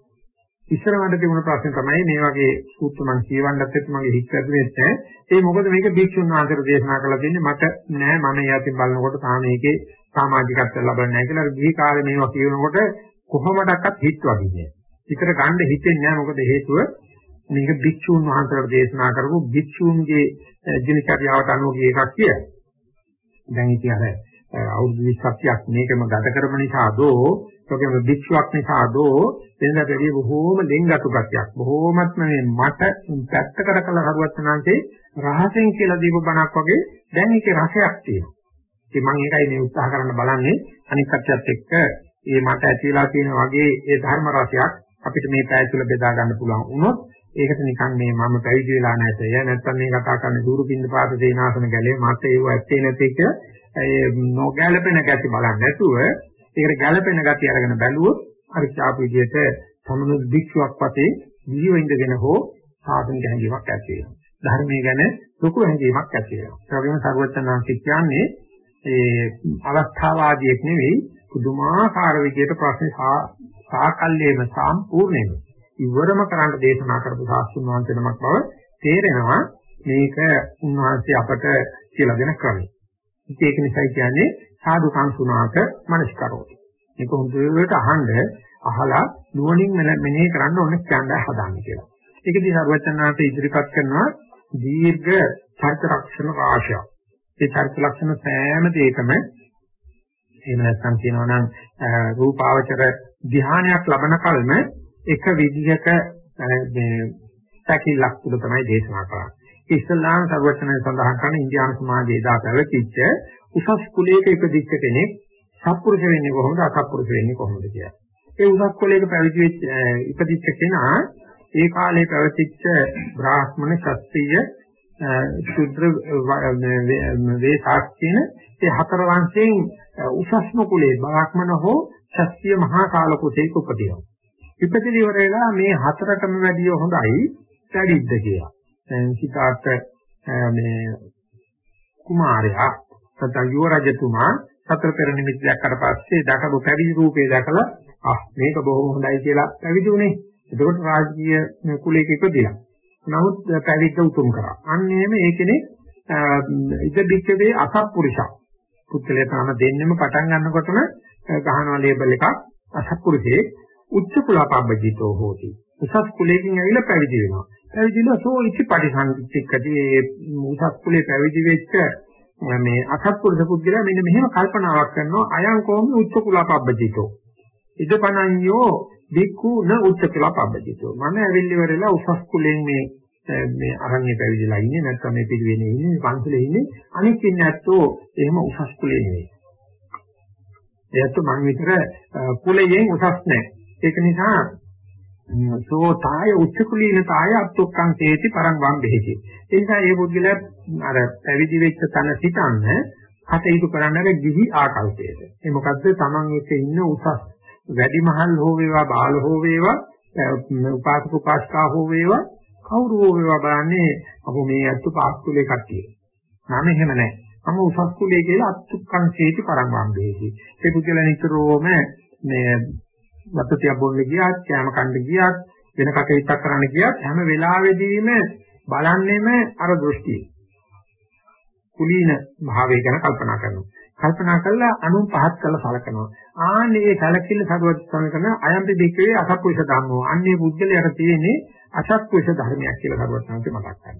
ඉස්සර මට තිබුණ ප්‍රශ්නේ තමයි මේ වගේ සූත්‍ර මම කියවන්නත් එක්ක මගේ හිත ඇතුලේ නැහැ. ඒ මොකද මේක භික්ෂුන් වහන්සේට දේශනා කරලා තියෙන්නේ මට නෑ මම යතින් බලනකොට තාම මේකේ සමාජිකත්වය ලබන්නේ නැහැ කියලා ගිහි කාලේ මේවා කියනකොට කොහොමඩක්වත් හිත වගේ. විතර ගන්න හිතෙන්නේ නැහැ මොකද හේතුව මේක භික්ෂුන් වහන්සේට දේශනා කරපු භික්ෂුන්ගේ දිනචර්යාවට අනුව එකක් කියලා. දැන් ඉතින් අර අවුරුදු 20ක් මේකම ගත කරම නිසා දෝ ඒකම භික්ෂුවක් නිසා දෝ වෙනදා බැරි බොහෝම ලෙන්ගතු ගතියක්. බොහෝමත්ම මේ මට පැත්තකට කළ හරුවත්නාන්සේ රහසෙන් කියලා දීප බණක් වගේ දැන් ඒකේ රසයක් තියෙනවා. ඉතින් මම ඒකයි මේ උත්සාහ කරන්න බලන්නේ. අනිත් කච්චත් එක්ක මේ මට ඇතිලා තියෙන වගේ ඒ ධර්ම රසයක් අපිට මේ පැය තුල බෙදා ගන්න පුළුවන් වුණොත් ඒකට නිකන් මේ මම පැවිදි වෙලා නැතය නැත්නම් මේ කතා කරන දුරුපින්න පාත දේනාසන ගැලේ මට ඒව ඇත්තේ නැති එක ඒ නොගැලපෙන ගැටි බලන්නේ නැතුව ඒකට ගැලපෙන ගැටි අරගෙන බැලුවොත් අර ඡාප විදියට සමනු භික්ෂුවක් වතේ ජීව ඉඳගෙන හෝ සාධන ගැනීමක් ඇති වෙනවා. ධර්මයේ ගැන ලොකු හැඟීමක් ඇති වෙනවා. ඒ වගේම සර්වඥාන්ති කියන්නේ ඒ අවස්ථාවාදියෙක් නෙවෙයි පුදුමාකාර විදියට ප්‍රශ්න සාකල්යේම සම්පූර්ණයෙන්ම ඉවරම කරන්න දේශනා කරපු සාස්තුන් වහන්සේ නමක් බව තේරෙනවා මේක උන්වහන්සේ අපට කියලා දෙන ක්‍රමය. ඒක නිසා කියන්නේ සාදු සංසුනාට මනස්කරෝති. මේක හොඳට අහන්න අහලා නුවණින් මෙනෙහි කරන්න ඕනේ ඡන්දය හදාන්න කියලා. ඒකදී සර්වචන්නාන්ත ඉදිරිපත් කරනවා දීර්ඝ චර්ච ලක්ෂණ රාශිය. ඒ චර්ච ලක්ෂණ සෑම දෙයකම එහෙම නැත්නම් කියනවා නම් රූපාවචර ධ්‍යානයක් ලබන කල්ම එක විදිහක මේ සැකිලක් තුළ තමයි දේශනා කරන්නේ. ඉස්ලාම් සර්වචනය සඳහන් කරන ඉන්දියානු සමාජයේ දා පැවතිච්ච උසස් කුලයක ඉපදිච්ච කෙනෙක් සත්පුරුෂ වෙන්නේ කොහොමද අසත්පුරුෂ වෙන්නේ කොහොමද කියලා. ඒ උසස් කුලයක පැවිදි වෙච්ච ඉපදිච්ච කෙනා ඒ කාලේ පැවතිච්ච බ්‍රාහ්මණ ශාස්ත්‍රීය ශුද්‍ර වේසාක් කියන ඒ හතර වංශයෙන් උසස්ම කුලේ බ්‍රාහ්මණ හෝ ශාස්ත්‍රීය මහා කාල කුසේක උපදිනවා. ඉපදිලි ඉවර වෙලා මේ හතරටම වැඩිය හොඳයි පැවිද්ද කියලා. දැන් සිතාර්ථ මේ කුමාරයා නැත්නම් යුව රජතුමා සතර පෙර නිමිති දැක්කට පස්සේ දකපු පැවිදි රූපේ දැකලා ආ මේක බොහොම හොඳයි කියලා පැවිදි උනේ. එතකොට රාජ්‍ය කුලයක ඉපදිලා. නමුත් පැවිද්ද උතුම් කරා. අන්න එහෙම ඒ කෙනේ ඉද බික්කවේ අසත්පුරුෂා. පුත්‍රයා තම දෙන්නෙම පටන් ගන්නකොටම ගහනවා ලේබල් එකක් අසත්පුරුෂේ උච්ච කුලපබ්බජිතෝ හෝති. උසස් කුලයෙන් ඇවිල්ලා පැවිදි වෙනවා. පැවිදිලා සෝ ඉති පරිසංචිකදී උසස් කුලේ පැවිදි වෙච්ච මේ අසත්පුරුෂ පුද්ගලයා මෙන්න මෙහෙම කල්පනාවක් කරනවා අයං කොහොම උච්ච කුලපබ්බජිතෝ. ඉදපණඤ්ඤෝ බික්ඛු න උච්ච කුලපබ්බජිතෝ. මම ඇවිල්ලිවරලා උසස් කුලෙන් මේ මේ අරණ්‍ය පැවිදිලා ඉන්නේ නැත්නම් මේ පිළිවෙනේ ඉන්නේ මේ පන්සලේ ඉන්නේ අනිත් ඉන්නේ ඇත්තෝ එහෙම උසස් කුලේ නෙවෙයි. එයත් මං විතර කුලයෙන් උසස් නැහැ. ඒක නිසා සෝ තාය උච්ච කුලීන තාය අත්ොක්කං තේති පරං වම් බෙහෙති. ඒ නිසා මේ පුද්ගලයා අර පැවිදි වෙච්ච තන සිටන්න කටයුතු කරන්නගේ ගිහි ආකල්පයට. ඒ මොකද්ද Taman එක ඉන්න උසස් වැඩිමහල් හෝ වේවා බාල හෝ වේවා උපාසක උපාසිකා හෝ වේවා කවුරු හෝ වේවා බලන්නේ අපෝ මේ අත්තු පාස් කුලේ කට්ටිය. මම එහෙම නැහැ. මම උසස් කුලේ කියලා අත්තුක්කං තේති පරං වම් බෙහෙති. ඒ පුද්ගලයා නිතරම මේ වතුතිය බොන්න ගියත්, කැම කන්න ගියත්, වෙන කටයුත්තක් කරන්න ගියත් හැම වෙලාවෙදීම බලන්නෙම අර දෘෂ්ටිය. කුලීන භාවය ගැන කල්පනා කරනවා. කල්පනා කළා අනුන් පහත් කළ සලකනවා. ආන්නේ ඒ සැලකිල්ල සරුවත් සමකන අයම්පි දෙකේ අසත්පුරුෂ ධර්මෝ. අන්නේ බුද්ධලයට තියෙන්නේ අසත්පුරුෂ ධර්මයක් කියලා සරුවත් සමකේ මතක් කරගන්න.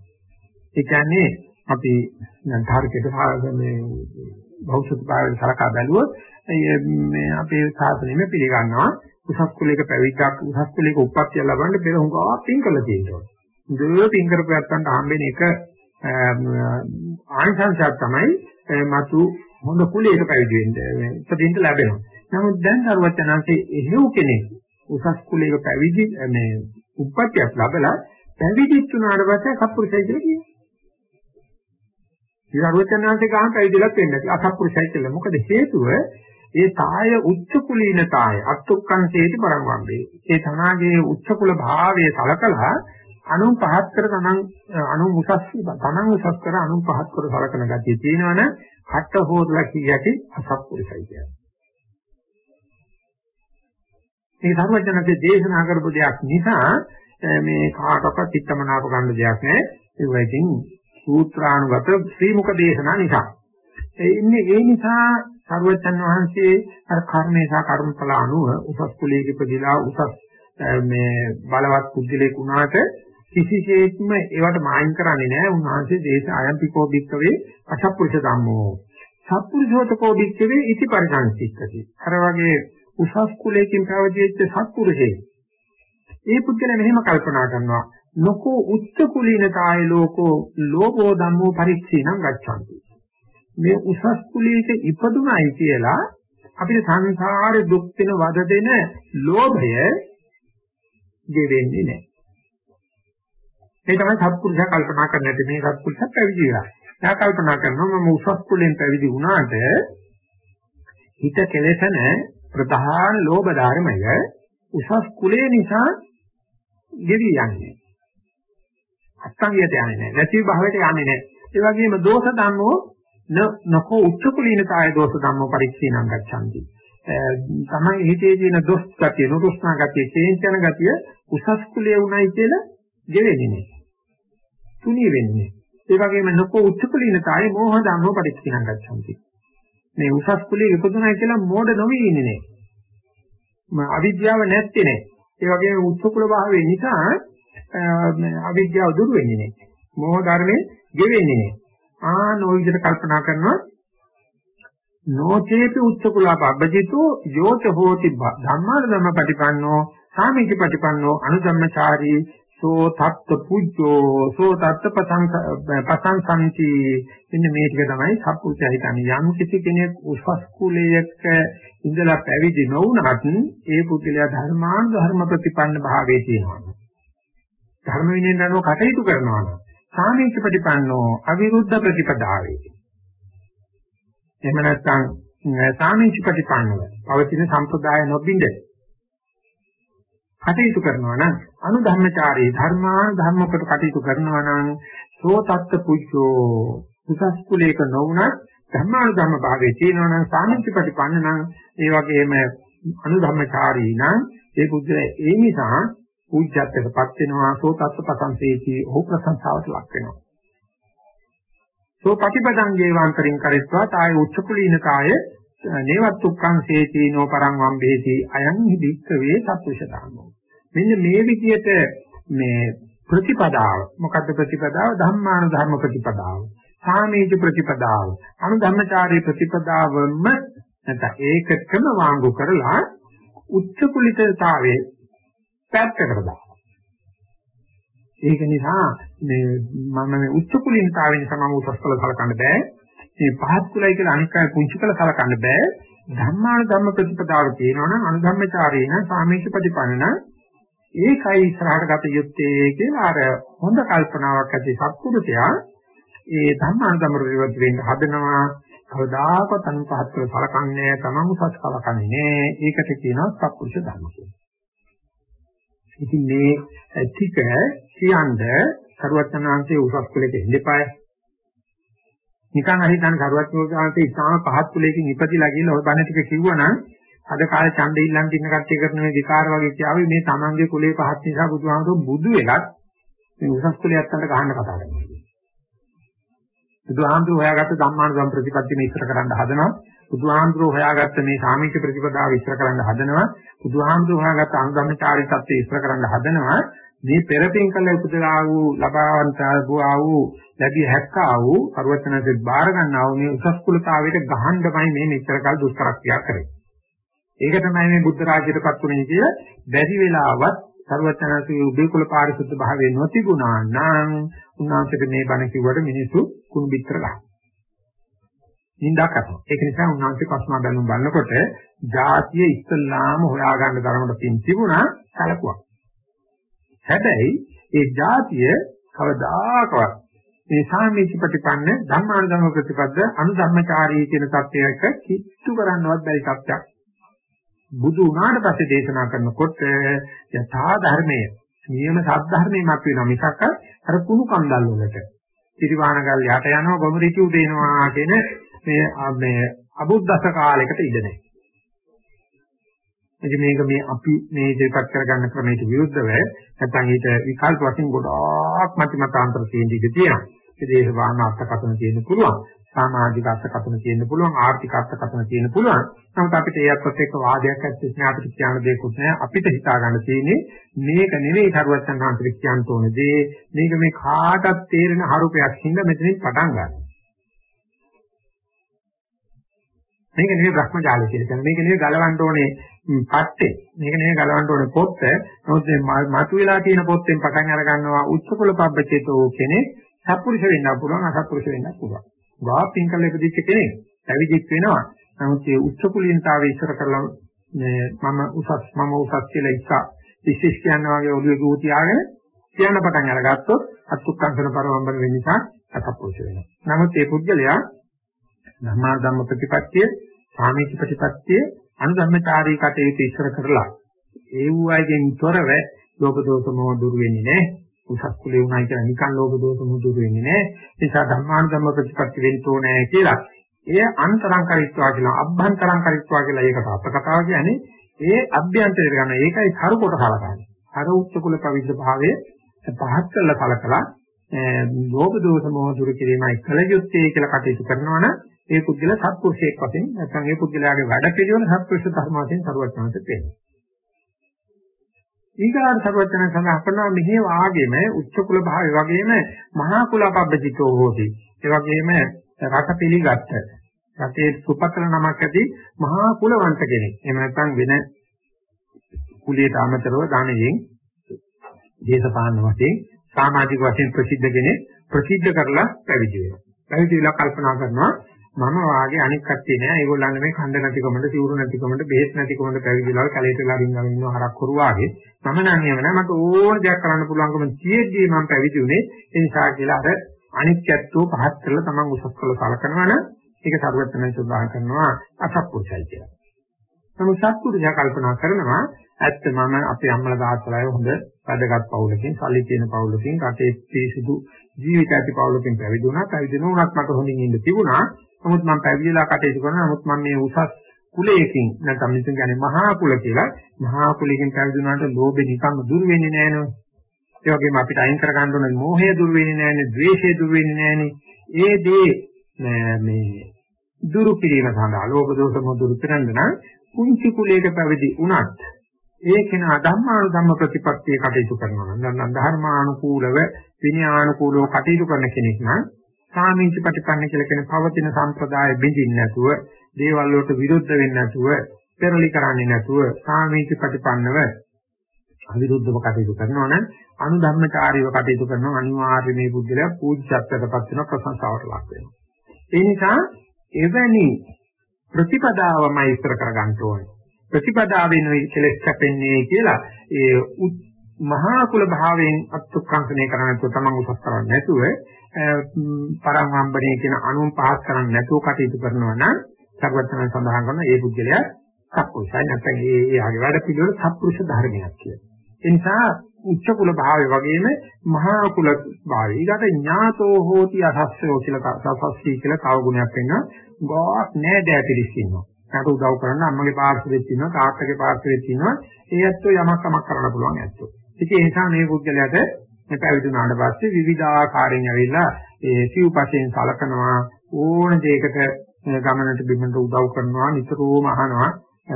ඒ කියන්නේ අපි දැන් ධාර්මික මේ භෞතික භාවයෙන් සලකා බැලුවොත් මේ අපේ සාසනෙම පිළිගන්නවා උසස් කුලයක පැවිද්දක් උසස් කුලයක උප්පත්තිය ලබන්න පෙර හුඟා පින් කළ තියෙනවා. දුර පින් කරපැත්තන්ට හම්බෙන එක ආනිසංසයක් තමයි මතු හොඳ කුලයක පැවිදි වෙන්න ඉපදින්න ලැබෙනවා. නමුත් දැන් සරුවචනාංශයේ එහෙව් කෙනෙක් උසස් කුලයක පැවිදි මේ උප්පත්තියක් ලැබලා පැවිදිත් උනාට පස්සේ සත්පුරුෂය කියලා කියනවා. සරුවචනාංශේ ගාන පැවිදිලත් වෙන්නේ අසත්පුරුෂය කියලා. මොකද හේතුව ඒ තාය උච්ච කුලීන තාය අත්ුක්කංශේති පරමවම්බේ. ඒ තනාගේ උච්ච කුල භාවයේ සලකලා අනුන් පහත් කර තනං අනුන් උසස් තනං උසස් කර අනුන් පහත් කර සලකන ගතිය තියෙනවනේ කට හොදලා කියටි අසත්පුරුෂයි කියන්නේ. මේ ධර්මජනකේ දේශනා කරපු දෙයක් නිසා මේ කාටවත් චිත්තමනාප ගන්න දෙයක් නැහැ. ඒ වගේකින් සූත්‍රානුගත ශ්‍රී මුක දේශනා නිසා. ඒ ඉන්නේ ඒ නිසා සර්වචන් වහන්සේ අර කර්මේ සහ කර්මඵල අනුව උසස් කුලයක ඉපදිලා උසස් මේ බලවත් කුද්ධලෙක් වුණාට කිසිසේත්ම ඒවට මායින් කරන්නේ නැහැ. උන්වහන්සේ දේශ අයම්පිකෝ භික්කවේ අසත්පුරුෂ ධම්මෝ. සත්පුරුෂෝතකෝ භික්කවේ ඉති පරිසංසික්කති. අර වගේ උසස් කුලයකින් පැවතිච්ච සත්පුරුෂේ. ඒ පුද්ගලයා මෙහෙම කල්පනා කරනවා. නොකෝ උච්ච කුලීනතාය ලෝකෝ ලෝභෝ ධම්මෝ පරික්ෂීණං ගච්ඡanti. මේ උසස් කුලයක ඉපදුනායි කියලා අපිට සංසාරේ දුක් වෙන වද දෙන ලෝභය ගෙවෙන්නේ නැහැ. ඒ තමයි සත්පුරුෂයා කල්පනා කරන්නට මේ සත්පුරුෂයා පැවිදි වෙලා. එයා කල්පනා කරනවා මම උසස් කුලෙන් පැවිදි වුණාට හිත කෙලෙසන ප්‍රධාන ලෝභ ධර්මය උසස් කුලේ නිසා ගෙවි යන්නේ. අත්ංගයට යන්නේ නැහැ. නැති භාවයට යන්නේ නැහැ. ඒ වගේම දෝෂ ධම්මෝ නකෝ උච්ච කුලීනතාය දෝෂ ධම්මෝ පරික්ෂීණං ගච්ඡanti. තමයි හිතේ තියෙන දොස් ගතිය, නුරුස්නා ගතිය, චේන්චන ගතිය උසස් කුලයේ උණයි කියලා ගෙවෙන්නේ නැහැ. තුනී වෙන්නේ. ඒ වගේම නොකෝ උච්චකුලීනතායි මෝහ ධම්මෝ පරිච්ඡිනං ගච්ඡanti. මේ උසස් කුලයේ ඉපදුනා කියලා මෝඩ නොවි ඉන්නේ නැහැ. අවිද්‍යාව නැත්තේ නැහැ. ඒ වගේම උච්චකුල භාවය නිසා අවිද්‍යාව දුරු වෙන්නේ නැහැ. මෝහ ධර්මයේ ගෙවෙන්නේ නැහැ. ආ නෝ විදිහට කල්පනා කරනවා. නොචේපි උච්චකුලා පබ්බජිතෝ යෝච හෝති ධම්මාන ධම්ම පටිපන්නෝ සාමිච්ච පටිපන්නෝ අනුධම්මචාරී සෝ තත්ත පුජ්ජෝ සෝ තත්ත පසං සම්ති ඉන්න මේ ටික තමයි සත්පුරුෂය හිතන්නේ. යම් කිසි කෙනෙක් උසස් කුලයක ඉඳලා පැවිදි නොවුනත් ඒ පුද්ගලයා ධර්මාන් ධර්ම ප්‍රතිපන්න භාවයේ තියෙනවා. ධර්ම විනයෙන් අනුව කටයුතු කරනවා. නම් සාමීච ප්‍රතිපන්නෝ අවිරුද්ධ ප්‍රතිපදාවේ. එහෙම නැත්නම් සාමීච ප්‍රතිපන්නව පවතින සම්ප්‍රදාය නොබින්ද කටයුතු කරනවා නම් අනුධර්මචාරී ධර්මාන ධර්මකට කටයුතු කරනවා නම් සෝ තත්ත පුජ්ජෝ උසස් කුලයක නොවුනත් ධර්මානුධර්ම භාවයේ තියෙනවා නම් සාමිච්ච ප්‍රතිපන්න නම් ඒ වගේම අනුධර්මචාරී නම් ඒ පුද්ගලයා ඒ නිසා පූජ්‍යත්වයටපත් වෙනවා. සෝ තත්ත පසංසේති ඔහු ප්‍රශංසාවට ලක් වෙනවා. සෝ ප්‍රතිපදං ජීවාන්තරින් කරත්වා තාය උච්ච කුලීනකාය නේවත් උක්ඛං සේති නෝ පරං වම්බේති අයං හිදික්ක වේ සත්විෂ ධර්මෝ මෙන්න මේ විදිහට මේ ප්‍රතිපදාව. මොකද්ද ප්‍රතිපදාව? ධම්මාන ධර්ම ප්‍රතිපදාව. සාමීච ප්‍රතිපදාව. අනුධම්මචාරී ප්‍රතිපදාවම නැත්නම් ඒකකම වාංගු කරලා උච්ච කුලිතතාවයේ පැත්තකට දානවා. ඒක නිසා මේ මම මේ උච්ච කුලිතතාවයෙන් තමයි උසස් කළ සලකන්න බෑ. මේ පහත් කුලයි කියලා අනික් අය පුංචි කළ සලකන්න බෑ. ධම්මාන ධම්ම ප්‍රතිපදාව තියෙනවා නම් අනුධම්මචාරී නම් සාමීච ප්‍රතිපන්න ඒකයි ඉස්සරහට ගත යුත්තේ කියලා අර හොඳ කල්පනාවක් ඇති සත්පුරුෂයා ඒ ධම්මානුගම විවෘත වෙන්න හදනවා. කවදාකවත් අනුපහත් කර සලකන්නේ තමන් උසස් කලකන්නේ නෑ ඒකට කියනවා සත්පුරුෂ ධර්ම කියලා. ඉතින් මේ ටික කියන්නේ සරුවචනාංශයේ උසස් කුලෙක ඉඳපාය. නිකන් අහිතන් සරුවචනාංශයේ ඉතාම පහත් කුලයකින් ඉපදිලා ගිහලා ඔය බණ ටික කිව්වනම් අද කාලේ ඡන්දෙ ඉල්ලන් ඉන්න කට්ටිය කරන මේ විකාර වගේ කියාවේ මේ තමන්ගේ කුලේ පහත් නිසා බුදුහාමුදුරු බුදු වෙලත් මේ උසස් කුලයට අතට ගහන්න කතා කරනවා. බුදුහාමුදුරු හොයාගත්ත ධම්මාන ධම් ප්‍රතිපත්තිය මේ ඉස්සර කරන්න හදනවා. බුදුහාමුදුරු හොයාගත්ත මේ සාමිච්ච ප්‍රතිපදාව ඉස්සර කරන්න හදනවා. බුදුහාමුදුරු හොයාගත්ත අනුගමනකාරී தත්ත්වය ඉස්සර කරන්න හදනවා. මේ පෙරපින් කළ උපදලා වූ ලබාවන්ත වූ ලැබිය හැක්කා වූ පරිවර්තනයේ බාර ගන්නා වූ මේ උසස් කුලතාවයට ගහන්නමයි මේ මෙච්චර කල් දුෂ්කරක්‍රියා කරේ. ඒක තමයි මේ බුද්ධ රාජ්‍යයටපත් උනේ කිය බැරි වෙලාවත් සර්වඥාන්සේ උදේ කුල පාරිශුද්ධ භාවයේ නොතිබුණා නම් උන්වහන්සේට මේ බණ කිව්වට මිනිස්සු කුණු පිටර ගන්න. නින්දා කරනවා. ඒක නිසා උන්වහන්සේ පස්මා බැලුම් බලනකොට ජාතිය ඉස්සල්ලාම හොයාගන්න තරමට තින් තිබුණා සැලකුවක්. හැබැයි ඒ ජාතිය කවදාකවත් මේ සාමීච ප්‍රතිපන්න ධර්මානුධර්ම ප්‍රතිපද අනුධම්මචාරී කියන தත්වයක කිට්ටු කරන්නවත් බැරි තත්ත්වයක්. බුදු වුණාට පස්සේ දේශනා කරනකොට යථා ධර්මය නියම සද්ධර්මයක් වෙනවා මිසක් අර කුණු කන්දල් වලට. ත්‍රිවාණ ගල් යට යනවා ගොමරිටි උදේනවා කියන මේ මේ අබුද්දස කාලයකට ඉඳ නැහැ. ඉතින් මේක මේ අපි මේ ඉදිරිපත් කරගන්න ක්‍රමයට විරුද්ධව නැත්නම් ඊට විකල්ප වශයෙන් ගොඩාක් මතිමතාන්තර තියෙන ඉඩ තියෙනවා. ඒ දේශපාලන අර්ථකථන තියෙන්න පුළුවන්. සමාජික අර්ථකථන තියෙන්න පුළුවන්. ආර්ථික අර්ථකථන තියෙන්න පුළුවන්. නමුත් අපිට ඒ අත්වත් එක්ක වාදයක් ඇත්තේ නැහැ. අපිට කියන්න දෙයක්වත් නැහැ. අපිට හිතා ගන්න තියෙන්නේ මේක නෙවෙයි කරුවත්තන් හන්තරික කියන්න ඕනේ. මේක මේ කාටත් තේරෙන හරුපයක් හින්දා මෙතනින් පටන් ගන්නවා. මේක නෙවෙයි භ්‍රමජාලය කියලා කියන්නේ. මේක නෙවෙයි ගලවන්න ඕනේ පත්තේ. මේක නෙවෙයි ගලවන්න ඕනේ පොත්ත. නමුත් මේ මතුවලා තියෙන පොත්තෙන් පටන් අර ගන්නවා උච්චකුල පබ්බචේතෝ කෙනෙක් සත්පුරුෂ වෙන්න පුළුවන් අසත්පුරුෂ වෙන්න පුළුවන්. ගා පින්කල ඉපදිච්ච කෙනෙක් පැවිදිත් වෙනවා. නමුත් ඒ උච්චකුලින්තාවේ ඉස්සර කරලා මේ මම උසස් මම උසස් කියලා ඉස්ස විශේෂ කියනවා වගේ ඔළුවේ ගෝ තියාගෙන කියන්න පටන් අරගත්තොත් අත්ුක්කංශන පරවම්බන වෙන නිසා අසත්පුරුෂ වෙනවා. නමුත් ඒ පුද්ගලයා ධර්මා ධම්ම ප්‍රතිපත්තිය සාමීච ප්‍රතිපත්තිය අනුධම්මචාරී කටයුතු ඉස්සර කරලා ඒ වූයන්ගෙන් තොරව ලෝක දෝෂ මොහ දුරු වෙන්නේ නැහැ. උසස් කුලේ උනායි කියලා නිකන් ලෝක දෝෂ මොහ දුරු වෙන්නේ නැහැ. ඒ නිසා ධර්මානුධම්ම ප්‍රතිපත්ති වෙන්න ඕනේ කියලා. එය අන්තරං කරිත්වා කියලා අභ්‍යන්තරං කරිත්වා කියලා ඒකට අප කතාව කියන්නේ ඒ අභ්‍යන්තරය ගන්න. ඒකයි කරු කොට කලකන්නේ. අර උච්ච කුල පවිද්ද භාවයේ පහත් කරලා කලකලා ලෝභ දෝෂ මොහ දුරු කිරීමයි කල යුත්තේ කියලා කටයුතු කරනවනම් ඒ පුද්ගල සත්පුරුෂයෙක් වශයෙන් නැත්නම් ඒ පුද්ගලයාගේ වැඩ පිළිවෙල සත්පුරුෂ ධර්ම වශයෙන් සරුවචනන්ට පේනවා. ඊගාට සරුවචන සඳහන් කරනවා මෙහි වාගේම උච්ච කුල භාවය වගේම මහා කුල පබ්බජිතෝ හෝති. ඒ වගේම රට පිළිගත්ත රටේ සුපතල නමක් ඇති මහා කුලවන්ත කෙනෙක්. එහෙම නැත්නම් වෙන කුලයට අමතරව ධනෙන් දේශපාලන වශයෙන් සමාජික වශයෙන් ප්‍රසිද්ධ කෙනෙක් ප්‍රසිද්ධ කරලා පැවිදි වෙනවා. පැවිදි වෙලා කල්පනා කරනවා මම වාගේ අනික් කට්ටිය නෑ. ඒගොල්ලන් මේ කන්ද නැතිකමට, සිවුරු නැතිකමට, බෙහෙත් නැතිකමට පැවිදිලා කැලේට වෙලා රින්ගගෙන ඉන්න හරක් කරු වාගේ. මම නම් එහෙම නෑ. මට ඕන දෙයක් කරන්න පුළුවන්කම තියෙද්දි මම පැවිදි වුණේ. ඒ නිසා කියලා අර අනිත්‍යත්වෝ පහත් කරලා තමන් උසස් කළ සලකනවා නම් ඒක සරුවත් තමයි සුභා කරනවා අසත්පුරුෂයි කියලා. නමුත් සත්පුරුෂයා කල්පනා කරනවා ඇත්ත මම අපේ අම්මලා දාත්තලාය හොඳ වැඩගත් පවුලකින්, සල්ලි තියෙන පවුලකින්, රටේ පිරිසිදු ජීවිත ඇති පවුලකින් පැවිදි වුණා. පැවිදි නොවුණත් මට හොඳින් ඉන්න තිබුණා. නමුත් මම පැවිදිලා කටයුතු කරනවා. නමුත් මම මේ උසස් කුලයකින් නැත්නම් මෙතන කියන්නේ මහා කුල කියලා මහා කුලයකින් පැවිදි වුණාට ලෝභෙ නිකම්ම දුර වෙන්නේ නැහැ නෝ. ඒ වගේම අපිට අයින් කර ගන්න ඕනේ මෝහය දුර වෙන්නේ නැහැනේ, ද්වේෂය දුර වෙන්නේ නැහැනේ. ඒ දේ මේ දුරු කිරීම සඳහා ලෝභ දෝෂ මොහ දුරු කරන්න නම් කුංචි කුලයක පැවිදි වුණත් ඒකේන ධර්මානු ධම්ම ප්‍රතිපත්තිය කටයුතු කරනවා නම් ධර්මානුකූලව විනයානුකූලව කටයුතු කරන කෙනෙක් නම් සාමීච ප්‍රතිපන්න කියලා කියන පවතින සම්ප්‍රදාය බිඳින්නේ නැතුව, දේවල් වලට විරුද්ධ වෙන්නේ නැතුව, පෙරලි කරන්නේ නැතුව සාමීච ප්‍රතිපන්නව අවිරුද්ධව කටයුතු කරනවා නම් අනුධර්මචාරීව කටයුතු කරනවා අනිවාර්යයෙන් මේ බුද්ධලයා පූජ්‍යත්වයටපත් වෙන ප්‍රශංසාවට ලක් වෙනවා. ඒ නිසා එවැනි ප්‍රතිපදාවමයි ඉස්තර කරගන්න ඕනේ. ප්‍රතිපදාවෙන් කෙලෙස් කැපෙන්නේ කියලා ඒ මහා කුල භාවයෙන් අත්ුක්කංශනය කරන්නේ නැතුව තමන් උසස් කරන්නේ නැතුව පරමම්බණේ කියන අනුන් පහත් කරන්නේ නැතුව කටයුතු කරනවා නම් සර්වඥයන් සඳහන් කරන ඒ පුද්ගලයා සත්පුරුෂයි නැත්නම් ඒ එයාගේ වැඩ පිළිවෙල සත්පුරුෂ ධර්මයක් කියලා. ඒ නිසා උච්ච කුල භාවය වගේම මහා කුල භාවය. ඊකට ඥාතෝ හෝති අසස්සෝ කියලා සසස්සී කියලා තව ගුණයක් වෙනවා. ගොස් නෑ දෑ පිළිස් ඉන්නවා. කාට උදව් කරන්න අම්මගේ පාර්ශවෙත් ඉන්නවා තාත්තගේ පාර්ශවෙත් ඉන්නවා. ඒ ඇත්තෝ යමක් කමක් කරන්න පුළුවන් ඇත්තෝ. ඉතින් ඒ නිසා මේ පුද්ගලයාට මේ පැවිදි වුණාට පස්සේ විවිධාකාරයෙන් ඇවිල්ලා ඒ සිව්පසෙන් සලකනවා ඕන දෙයකට ගමනට බිමට උදව් කරනවා නිතරම අහනවා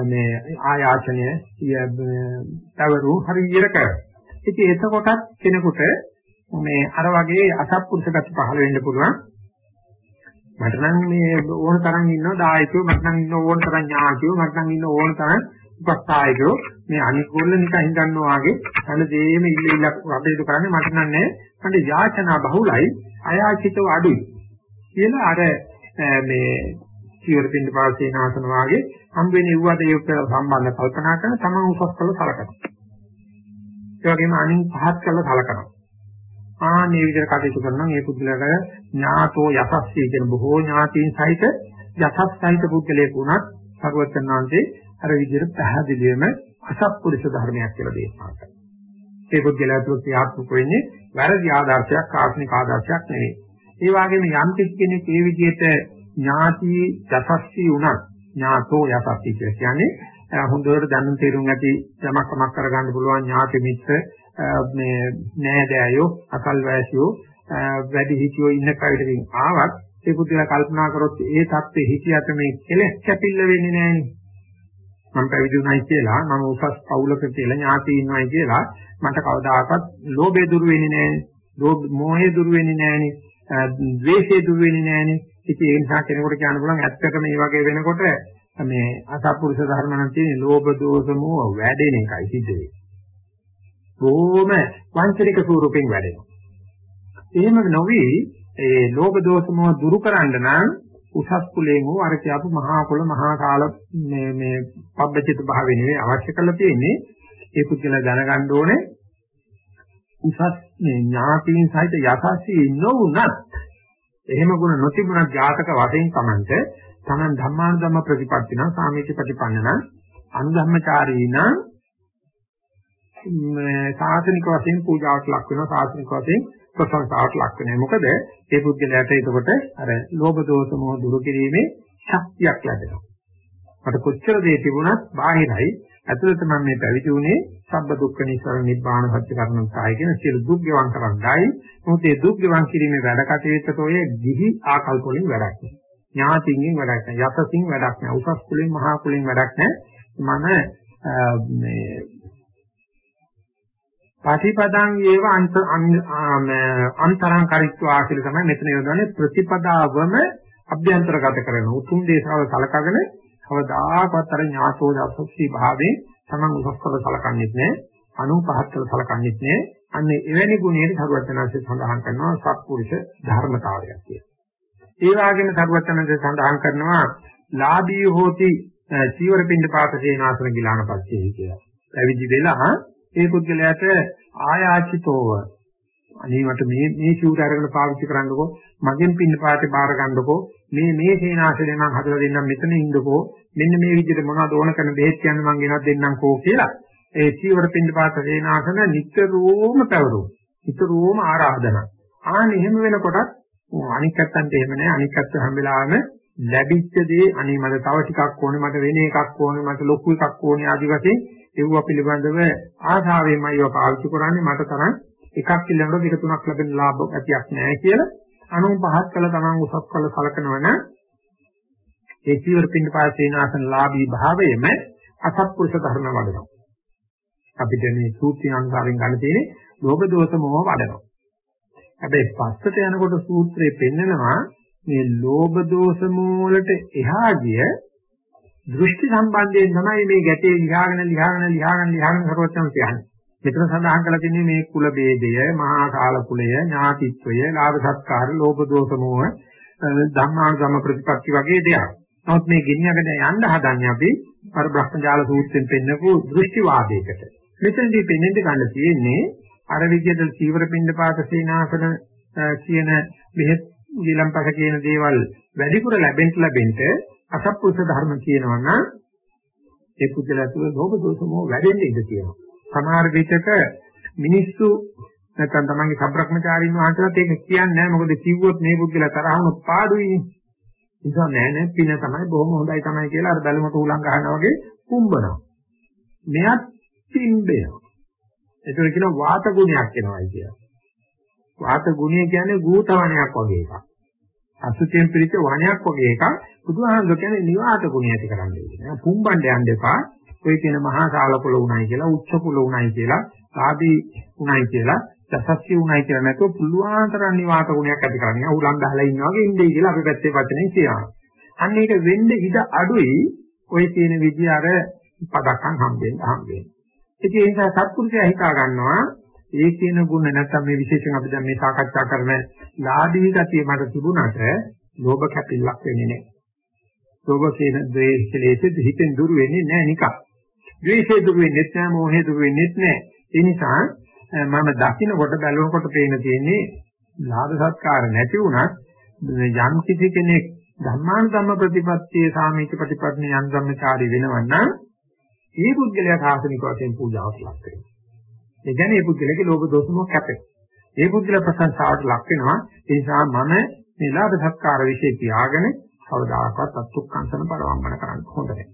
මේ ආයාචනය තවරු හරියට කරා. ඉතින් එතකොටත් කෙනෙකුට මේ අර වගේ අසත්පුරුෂ ගති පහළ වෙන්න පුළුවන්. මට නම් මේ ඕන තරම් ඉන්නවා දායකයෝ මට නම් ඉන්න ඕන තරම් ඥාතියෝ මට නම් ඉන්න ඕන තරම් උපස්ථායකයෝ මේ අනික් ගොල්ල නිකන් හිතන්නවා වගේ අන්න දෙයේම ඉල්ල ඉල්ල අපේට කරන්නේ මට නන්නේ මට යාචනා බහුලයි. අයාචිතව අඩුයි. කියලා අර මේ සියර පින්න පාසේ නාසන වාගේ හම් වෙන ඉව්වට ඒක සම්බන්ධ කල්පනා කරන තමන් උසස් කළ සලකනවා. ඒ වගේම අනින් පහත් කළ සලකනවා. ආන්නේ විදිහට කටයුතු කරනවා මේ පුදුලකට ඥාතෝ යසස්සී කියන බොහෝ ඥාතීන් සහිත යසස් සහිත පුද්ගලයෙක් වුණත් සර්වචන්නාන්තේ අර විදිහට පැහැදිලිවම අසත්පුරුෂ ධර්මයක් කියලා දේශනා කරනවා. ඒ පුද්ගලයා තුළ ක්‍රියාත්මක වෙන්නේ වැරදි ආදර්ශයක් ආත්මික ආදර්ශයක් නෙවෙයි. ඒ වගේම යම් කෙනෙක් මේ විදිහට ඥාති යසස්සී වුණත් ඥාතෝ යසස්සී කියන්නේ හොඳට දැනුම් තේරුම් ඇති යමක් කමක් කරගන්න පුළුවන් ඥාති මිත්‍ර මේ නෑදෑයෝ අකල්වැසියෝ වැඩි හිතියෝ ඉන්න කයටකින් ආවත් ඒ පුදුලා කල්පනා කරොත් ඒ தත්ත්වෙ හිතියට මේ කෙලෙස් කැපිල්ල වෙන්නේ නෑනේ මම පැවිදි වුණයි කියලා මම උසස් පවුලක කියලා ඥාති ඉන්නවයි කියලා මට කවදාකවත් ලෝභය දුරු වෙන්නේ නෑනේ ලෝභ මොහය දුරු වෙන්නේ නෑනේ ද්වේෂය දුරු වෙන්නේ නෑනේ ඉතින් ඒ නිසා කෙනෙකුට කියන්න පුළුවන් ඇත්තටම මේ වගේ වෙනකොට මේ අසත්පුරුෂ ධර්ම නම් තියෙන ලෝභ දෝෂ මොහ වැඩෙන එකයි සිද්ධ වෙන්නේ. බොහොම වංචනික ස්වරූපෙන් වැඩෙනවා. එහෙම නොවි ඒ ලෝභ දෝෂ මොහ දුරු කරන්න නම් උසස් කුලයෙන් හෝ අර කියපු මහා කුල මහා කාල මේ මේ පබ්බචිත භාවය නෙවෙයි අවශ්‍ය කරලා තියෙන්නේ. ඒ පුද්ගලයා දැනගන්න ඕනේ උසස් මේ ඥාතීන් සහිත යසස්සී නොවුනත් එහෙම ගුණ නොතිබුණත් ජාතක වශයෙන් Tamante Taman ධම්මානුධම්ම ප්‍රතිපත්තින සාමීච ප්‍රතිපන්න නම් අනුධම්මචාරී නම් සාසනික වශයෙන් පූජාවට ලක් වෙනවා. සාසනික වශයෙන් ප්‍රශංසාවට ලක් වෙනවා. මොකද ඒ පුද්ගලයාට එතකොට අර ලෝභ දෝෂ මොහ දුරු කිරීමේ ශක්තියක් ලැබෙනවා. මට කොච්චර දේ තිබුණත් බාහිරයි. ඇතුළත මම මේ පැවිදි වුණේ සබ්බ දුක්ඛ නිසරණ නිබ්බාන සත්‍ය කරණම් සාය කියන සියලු දුක් ගෙවන් කරන්නයි. මොකද ඒ දුක් ගෙවන් කිරීමේ වැඩ කටයුත්තට ඔය ගිහි ආකල්ප වලින් වැඩක් නෑ. ඥාතින්ගෙන් වැඩක් නෑ. යසසින් වැඩක් නෑ. උසස් කුලෙන් මහා කුලෙන් වැඩක් නෑ. මම මේ පටිපදං ඒව අන්තරං කරිත්වා කියලා තමයි මෙතන යොදන්නේ ප්‍රතිපදාවම අභ්‍යන්තරගත කරන උතුම් දේශාව සලකගෙන කවදාකවත් අර ඥාතෝ දසස්සී භාවයෙන් තමන් උසස්කල සලකන්නේත් නැහැ අනුපහත්කල සලකන්නේත් නැහැ අන්න එවැනි ගුණයකට සරුවචනාංශය සඳහන් කරනවා සත්පුරුෂ ධර්මතාවයක් කියලා. ඒ වගේම සරුවචනාංශය සඳහන් කරනවා ලාභී හෝති චීවර පින්ඩ පාත සේනාසන ගිලානපත්තිය කියලා. පැවිදි වෙලා ඒ පුද්ගලයාට ආයාචිතෝව. අනේ මට මේ මේ සිවුර අරගෙන පාවිච්චි කරන්නකෝ මගෙන් පින්න පාතේ බාර ගන්නකෝ මේ මේ සේනාසනේ මම හදලා දෙන්නම් මෙතන ඉන්නකෝ මෙන්න මේ විදිහට මොනවද ඕන කරන බෙහෙත් කියන්න මම ගෙනත් දෙන්නම්කෝ කියලා. ඒ චීවර පින්න පාත සේනාසන නිතරම පැවරුම් නිතරම ආරාධනා. ආන එහෙම වෙනකොටත් අනික් පැත්තන්ට එහෙම නැහැ අනික් පැත්ත හැම වෙලාවෙම ලැබිච්ච දේ අනේ මට තව ටිකක් ඕනේ මට වෙන එකක් ඕනේ මට ලොකු එකක් ඕනේ ආදි වශයෙන් ඒව පිළිබඳව ආශාවෙන්මයි ඒවා පාවිච්චි කරන්නේ. මට තරම් එකක් ඉල්ලනකොට දෙක තුනක් ලැබෙන ලාභ ඇතියක් නැහැ කියලා. අනුන් පහත් කළ තමන් උසස් කළ සලකනවන ඒ චීවර පින්න පාසේනාසන ලාභී භාවයෙම අසත්පුරුෂ ධර්ම වඩනවා. අපිට මේ සූත්‍රය අනුසාරයෙන් ගන්න තියෙන්නේ ලෝභ දෝෂ මොහ වඩනවා. හැබැයි පස්සට යනකොට සූත්‍රයේ පෙන්නනවා මේ ලෝභ දෝෂ මූලට එහා ගිය දෘෂ්ටි සම්බන්ධයෙන් තමයි මේ ගැටේ ලියාගෙන ලියාගෙන ලියාගෙන ලියාගෙන කරවත්තම කියන්නේ. මෙතන සඳහන් කරලා තියෙන්නේ මේ කුල ભેදය, මහා කාල කුලය, ඥාතිත්වය, ලාභ සත්කාර, ලෝභ දෝෂ මොහ, ධම්මාගම ප්‍රතිපත්ති වගේ දේවල්. නමුත් මේ ගෙනියගෙන යන්න හදන්නේ අපි අර බ්‍රහ්මජාල සූත්‍රයෙන් පෙන්නපු දෘෂ්ටිවාදයකට. මෙතනදී පෙන්ෙන්න ගන්න තියෙන්නේ අර විද්‍යාවල චීවර පින්න පාත සීනාසන කියන මෙහෙත් ඊළම්පස කියන දේවල් වැඩිපුර ලැබෙන්න ලැබෙන්න අසත්පුරුෂ ධර්ම කියනවා නම් ඒ පුද්ගලයා තුළ ලෝභ දෝෂ මොහ වැඩෙන්න ඉඩ තියෙනවා. සමහර විටක මිනිස්සු නැත්නම් තමන්ගේ සබ්‍රක්‍මචාරීන් වහන්සේලාත් ඒක කියන්නේ නැහැ මොකද කිව්වොත් මේ පුද්ගලයා තරහ වුණොත් පාඩුයිනේ. නිසා නෑ නෑ පින තමයි බොහොම හොඳයි තමයි කියලා අර බැලුමට උලං ගහනවා වගේ කුඹනවා. මෙයත් පිම්බෙනවා. ඒතර කියන වාත ගුණයක් එනවායි කියලා. වාත ගුණය කියන්නේ ගූතවණයක් වගේ එකක්. අසුචෙන් පිළිච්ච වණයක් වගේ එකක් බුදුහාමුදුර කියන්නේ නිවාත ගුණය ඇති කරන්නේ කියන්නේ. පුම්බණ්ඩ යන්න එපා. ඔය කියන මහා ශාලකුල උණයි කියලා, උච්ච කුල උණයි කියලා, ආදී උණයි කියලා, දසස්සිය උණයි කියලා නැතුව පුළුවන් තරම් නිවාත ගුණයක් ඇති කරගන්න. උලන් ගහලා ඉන්නවා වගේ ඉන්නේ කියලා අපි පැත්තේ වචනේ කියනවා. අන්න ඒක වෙන්න ඉඩ අඩුයි. ඔය කියන විදිය අර පදක්කම් හම්බෙන්න හම්බෙන්න. ඉතින් ඒ නිසා සත්පුරුෂයා හිතා ගන්නවා ඒ කියන ගුණ නැත්නම් මේ විශේෂයෙන් අපි දැන් මේ සාකච්ඡා කරන ලාභී ගතිය මට තිබුණාට ලෝභ කැපිල්ලක් වෙන්නේ නැහැ. ලෝභ කියන ද්වේෂලේශ හිතෙන් දුර වෙන්නේ නැහැ නිකන්. ද්වේෂය දුර වෙන්නේ නැහැ, මෝහය දුර වෙන්නේ නැහැ. ඒ නිසා මම දකින්න කොට බැලුවකොට පේන තියෙන්නේ ලාභ සත්කාර නැති වුණත් යම් කිසි කෙනෙක් ධර්මාන ධම්ම ප්‍රතිපත්තියේ සාමීච ප්‍රතිපත්තිය යම් ධම්මචාරී වෙනවනම් ඒ පුද්ගලයා සාසනික වශයෙන් පූජාවට ලක් වෙනවා. ඒ කියන්නේ ඒ පුද්ගලයාගේ ලෝභ දෝෂ මොහ කැපේ. ඒ පුද්ගලයා ප්‍රශංසාවට ලක් වෙනවා. ඒ නිසා මම මේ ලාභ සත්කාර વિશે තියාගෙන කවදාකවත් අත්ුක්කංශන පරවම්බන කරන්න හොඳ නැහැ.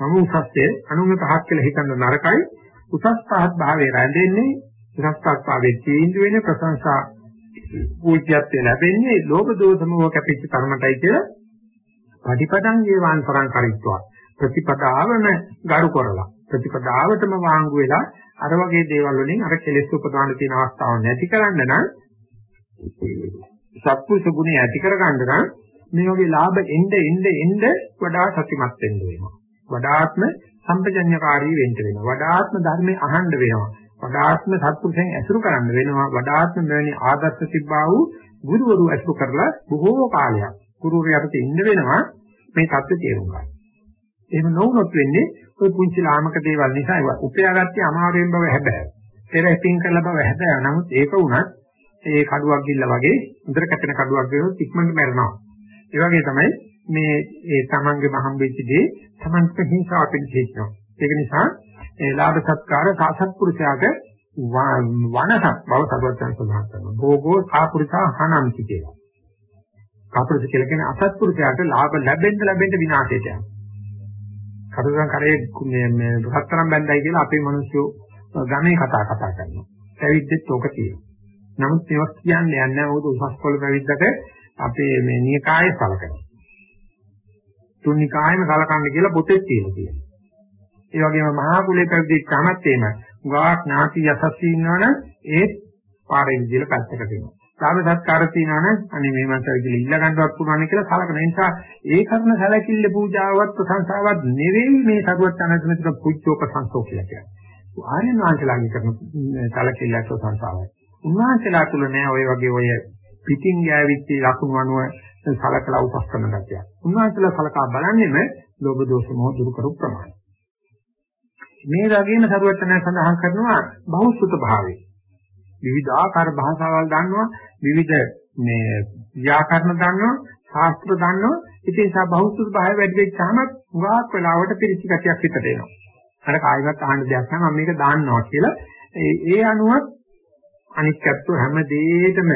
මම උසස්සේ අනුන්ගේ පහත් කියලා හිතන නරකයි උසස් පහත් භාවයේ රැඳෙන්නේ උසස් පහත් භාවයේ තීන්දුව වෙන ප්‍රශංසා පූජ්‍යත්වය ලැබෙන්නේ ලෝභ දෝෂ මොහ කැපිච්ච කර්මතයි කියලා පටිපදං ජීවාන් තරං කරිත්වා ප්‍රතිපදාවම ගරු කරලා ප්‍රතිපදාවටම වාංගු වෙලා අර වගේ දේවල් වලින් අර කෙලෙස් උපදවන්න තියෙන අවස්ථාව නැති කරන්න නම් සත්පුරුෂ ගුණය ඇති කරගන්න නම් මේ වගේ ලාභ එන්න එන්න එන්න වඩා සතිමත් වෙන්න වෙනවා. වඩාත්ම සම්පජඤ්ඤකාරී වෙන්න වෙනවා. වඩාත්ම ධර්මයේ අහන්න වෙනවා. වඩාත්ම සත්පුරුෂයන් ඇසුරු කරන්න වෙනවා. වඩාත්ම මෙවැනි ආදර්ශ තිබ්බා වූ ගුරුවරු ඇසුරු කරලා බොහෝ කාලයක් ගුරුවරයාට ඉන්න වෙනවා. මේ தත්ත්වය තේරුම් ගන්න. එහෙම නොවුනොත් වෙන්නේ ওই පුංචි ලාමක දේවල් නිසා ඒවා උපයාගත්තේ අමාරුවෙන් බව හැබැයි. පෙර ඉතින් කළ බව හැබැයි. නමුත් ඒක වුණත් ඒ කඩුවක් ගිල්ල වගේ උදර කැපෙන කඩුවක් ගෙනොත් ඉක්මනට මැරෙනවා. ඒ වගේ තමයි මේ ඒ තමන්ගේ මහම්බෙච්ච දේ තමන්ට හිංසාව පිළිසෙච්චනවා. ඒක නිසා ඒ ලාභ සත්කාර සාසත්පුරුෂයාට වනසක් බව සරුවචන සඳහන් කරනවා. භෝගෝ සාපුරුෂා හනන්ති කියලා. කාපුරුෂ කියලා කියන්නේ අසත්පුරුෂයාට ලාභ ලැබෙන්න ලැබෙන්න විනාශයට යනවා. කටුසන් කරේ මේ මේ රත්තරන් බැඳයි කියලා අපේ මිනිස්සු ගමේ කතා කතා කරනවා. පැවිද්දෙත් ඕක තියෙනවා. නමුත් මේවා කියන්නේ යන්නේ නැහැ. උදේ උසස් කොළ පැවිද්දට අපේ මේ නිකායේ සලකනවා. තුන්නිකායම සලකන්න කියලා පොතේ තියෙනවා කියන්නේ. ඒ වගේම මහා කුලේ පැවිදිච්චාමත් එහෙම. ගාක් ඥාති යසස්සී ඉන්නවනම් ඒත් පාරේ විදිහට පැත්තකට දෙනවා. සාම සත්කාර තියනවනම් අනේ මේ මන්ට විදිහට ඉල්ල ගන්නවත් පුළුවන් කියලා සලකන නිසා ඒ කරන සැලකිල්ල පූජාවත් ප්‍රශංසාවත් නෙවෙයි මේ සරුවත් අනතුමෙතක පුච්චෝප සංසෝ කියලා කියන්නේ. ආර්යයන් වහන්සේලාගේ කරන සැලකිල්ලක් ප්‍රශංසාවයි. උන්වහන්සේලා තුල නෑ ඔය වගේ ඔය පිටින් ගෑවිච්ච ලකුණු අනුව සලකලා උපස් කරන ගැතිය. උන්වහන්සේලා සලකා බලන්නේම ලෝභ දෝෂ මොහ දුරු කරු ප්‍රමාණය. මේ වගේම සරුවචනය සඳහන් කරනවා බහුසුත භාවය. විවිධාකාර භාෂාවල් දන්නවා, විවිධ මේ ව්‍යාකරණ දන්නවා, ශාස්ත්‍ර දන්නවා. ඉතින් ඒ බහුසුත භාවය වැඩි වෙච්චාම උගාක් වෙලාවට පිළිසිකතියක් හිතට එනවා. අර කායිමත් අහන්න දෙයක් නැහැ මම මේක දාන්නවා කියලා. ඒ ඒ අනුව අනිත්‍යත්ව හැම දෙයකම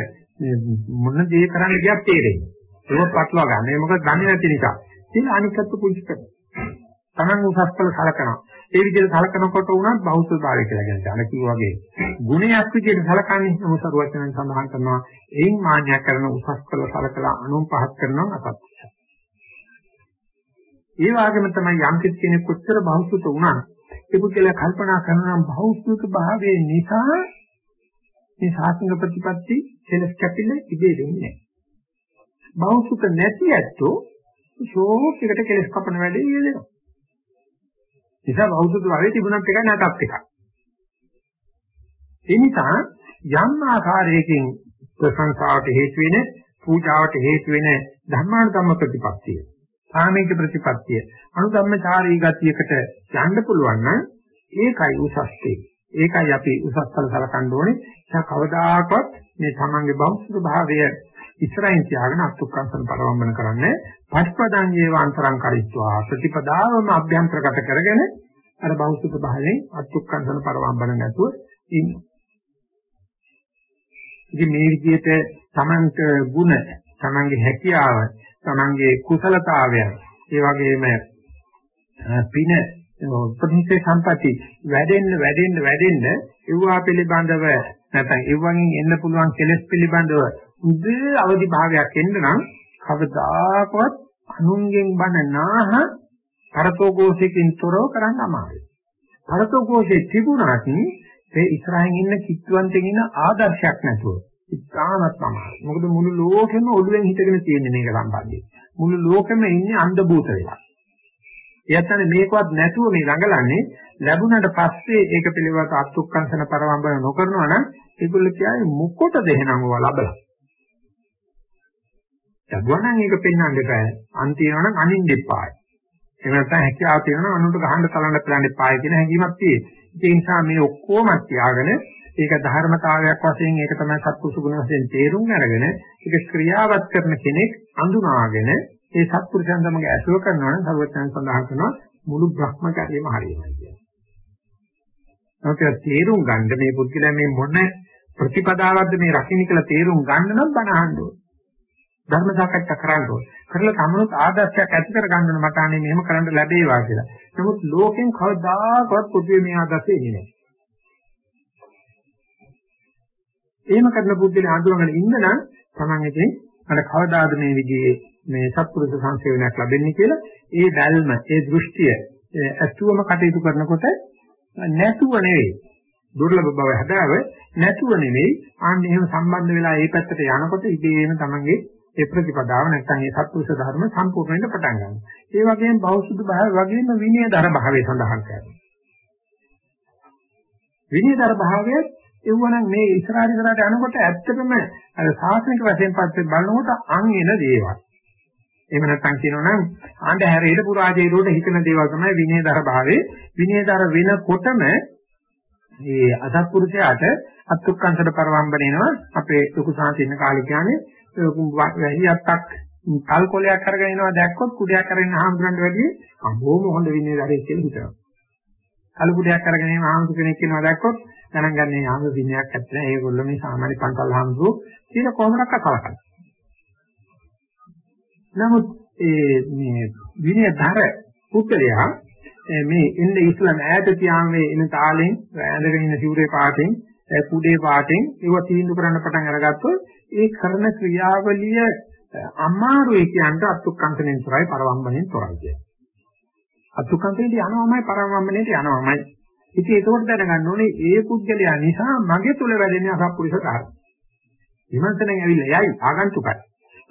මොන දේ කරන්න ගියත් තේරෙන්නේ. ඒක පටලවා ගන්න. ඒ මොකද දන්නේ නැති නිසා. ඉතින් අනිත්‍යත්ව පුංචි කරනවා. Taman උසස් කළ සලකනවා. ඒ විදිහට සලකනකොට උනත් බෞද්ධ භාවය කියලා කියන්නේ. අර කිව්වා වගේ ගුණයක් විදිහට සලකන්නේ මොසරු වචනෙන් සඳහන් කරනවා. එයින් මාන්නයක් කරන උසස් කළ සලකලා අනුන් පහත් කරනවා අසත්‍යයි. ඒ වගේම තමයි යම් කෙනෙක් කොච්චර බෞද්ධත වුණත් ඒ පුද්ගලයා කල්පනා කරනවා බෞද්ධක භාවයේ නිසා මේ සාසනික ප්‍රතිපත්ති කෙලස් කැපිල ඉබේ වෙන්නේ නැහැ. බෞද්ධක නැති ඇත්තෝ ෂෝක් එකට කෙලස් කපන වැඩේ යෙදෙනවා. නිසා බෞද්ධ භාවයේ තිබුණත් එකයි නැතත් එකයි. ඒ නිසා යම් ආකාරයකින් ප්‍රශංසාවට හේතු වෙන, පූජාවට හේතු වෙන ධර්මානුධම්ම ප්‍රතිපත්තිය, සාමීක ප්‍රතිපත්තිය, අනුධම්මචාරී ගතියකට යන්න පුළුවන් නම් ඒකයි උසස්තේ. ඒකයි අපි උසස් කළ සලකන්න ඕනේ. ඒක කවදාකවත් මේ තමන්ගේ බෞද්ධ භාවය ඉස්සරහින් තියාගෙන අත්ුක්කංශන පරවම්බන කරන්නේ පස්පදං ඒවාන්තරං කරිත්වා ප්‍රතිපදාවම අභ්‍යන්තරගත කරගෙන අර බෞද්ධ භාවයෙන් අත්ුක්කංශන පරවම්බන නැතුව ඉන්න. ඉතින් මේ විදිහට තමන්ට ಗುಣ, තමන්ගේ හැකියාව, තමන්ගේ කුසලතාවයන්, ඒ වගේම පින ප්‍රතිසේ සම්පatti වැඩෙන්න වැඩෙන්න වැඩෙන්න ඒවා පිළිබඳව නැත්නම් ඒවගෙන් එන්න පුළුවන් කෙලෙස් පිළිබඳව උද අවදි භාගයක් එන්න නම් කවදාකවත් අනුන්ගෙන් බන නාහ පරතෝഘോഷයෙන් තොරව කරන්න අමාරුයි. පරතෝഘോഷේ තිබුණාට ඒ ඉස්සරහින් ඉන්න කිත්වන්තෙන් ඉන්න ආදර්ශයක් නැතුව ඉතාමත් අමාරුයි. මොකද මුළු ලෝකෙම ඔළුවෙන් හිටගෙන තියෙන මේක සම්බන්ධයෙන්. මුළු ලෝකෙම ඉන්නේ අන්ධ භූත වෙලා. එයත් මේකවත් නැතුව මේ ළඟලන්නේ ලැබුණාට පස්සේ ඒක පිළිවෙලට අත්ුක්කංශන පරවම්බන නොකරනවා නම් ඒගොල්ලෝ කියන්නේ මොකටද එහෙනම් ඔයා ලබලා? ලැබුණා නම් ඒක පෙන්වන්න එපා. අන්තිමව නම් අනින්න එපායි. එහෙම නැත්නම් හැකියාව තියෙනවා අනුන්ට ගහන්න තලන්න බලන්න එපායි කියන හැඟීමක් තියෙනවා. ඒ නිසා මේ ඔක්කොම තියාගෙන ඒක ධර්මතාවයක් වශයෙන් ඒක තමයි සත්පුරුෂ ගුණ වශයෙන් තේරුම් අරගෙන ඒක ක්‍රියාවත් කරන කෙනෙක් අඳුනාගෙන ඒ සත්පුරුෂයන් තමගේ ඇසුර කරනවා නම් සර්වඥයන් සඳහන් කරනවා මුළු භ්‍රමචර්යයම හරියමයි කියන්නේ. අපිට තේරුම් ගන්න මේ පුද්ගලයා මේ මොන ප්‍රතිපදාවක්ද මේ රකින්න කියලා තේරුම් ගන්න නම් බණ අහන්න ඕනේ. ධර්ම සාකච්ඡා කරන්න ඕනේ. කරලා තමනුත් ආදර්ශයක් ඇති කර ගන්න මට අනේ මෙහෙම කරන්න ලැබේවා කියලා. නමුත් ලෝකෙන් කවදාකවත් පොදුවේ මේ ආදර්ශය එන්නේ නැහැ. එහෙම කරන බුද්ධිල හඳුනගෙන ඉන්න නම් Taman ඉතින් අර කවදාද මේ විදිහේ මේ සත්පුරුෂ සංසේවනයක් ලැබෙන්නේ කියලා ඒ දැල්ම ඒ දෘෂ්ටිය ඇතුවම කටයුතු කරනකොට නැතුව නෙවෙයි දුර්ලභ බව හැදාව නැතුව නෙවෙයි ආන්න එහෙම සම්බන්ධ වෙලා ඒ පැත්තට යනකොට ඉබේම Tamanගේ ඒ ප්‍රතිපදාව නැත්නම් ඒ සත්පුරුෂ ධර්ම සම්පූර්ණයෙන් පටන් ගන්නවා. ඒ වගේම බෞද්ධ භාවය වගේම විනයදර භාවය සඳහන් කරනවා. විනයදර භාවය එවුවනම් මේ ඉස්සරහ ඉස්සරහට යනකොට ඇත්තටම අර සාසනික වශයෙන් පස්සේ බලනකොට අන් එන දේවල්. එහෙම නැත්නම් කියනවනම් ආණ්ඩ හැරෙයිද පුරාජේරුවට හිතන දේවල් තමයි විනයදර භාවයේ විනයදර වෙනකොටම මේ අසත්පුරුෂයාට අත්ුක්කංශද පරවම්බනේනවා අපේ ලොකු සාහිත්‍ය කාලේ කියන්නේ වැහියත්තක් කල් කොලයක් අරගෙන එනවා දැක්කොත් කුඩයක් අරගෙන ආහම්දුරන්ට වැඩි බොහොම හොඳ වින්නේ දරේ කියලා හිතනවා. කල් කුඩයක් අරගෙන එන ආහම්දු කෙනෙක් කියනවා දැක්කොත් ගණන් ගන්න ආහම්දු දිනයක් ඇත්ත නෑ. ඒගොල්ලෝ මේ සාමාන්‍ය පන්සල් ආහම්දු කියන කොහොමඩක්ක කලකන. නමුත් ඒ මේ විනයදර පුද්ගලයා මේ එන්නේ ඉස්ලාම ඈත තියාමේ එන තාලෙන් ඇඳගෙන ඉන්න සිවුරේ පාටෙන් කුඩේ පාටෙන් ඒව තීන්දුව කරන්න පටන් අරගත්තොත් ඒ කරන ක්‍රියාවලිය අමාරුයි කියන්න අත්ුක්කංශනෙන් තොරයි පරවම්බනෙන් තොරයි කියන්නේ. අත්ුක්කංශේදී යනවාමයි පරවම්බනෙට යනවාමයි. ඉතින් ඒකෝට දැනගන්න ඕනේ ඒ පුද්ගලයා නිසා මගේ තුල වැඩෙන අසත්පුරුෂ කාර්ය. විමර්ශනයෙන් ඇවිල්ලා යයි ආගන්තුකයි.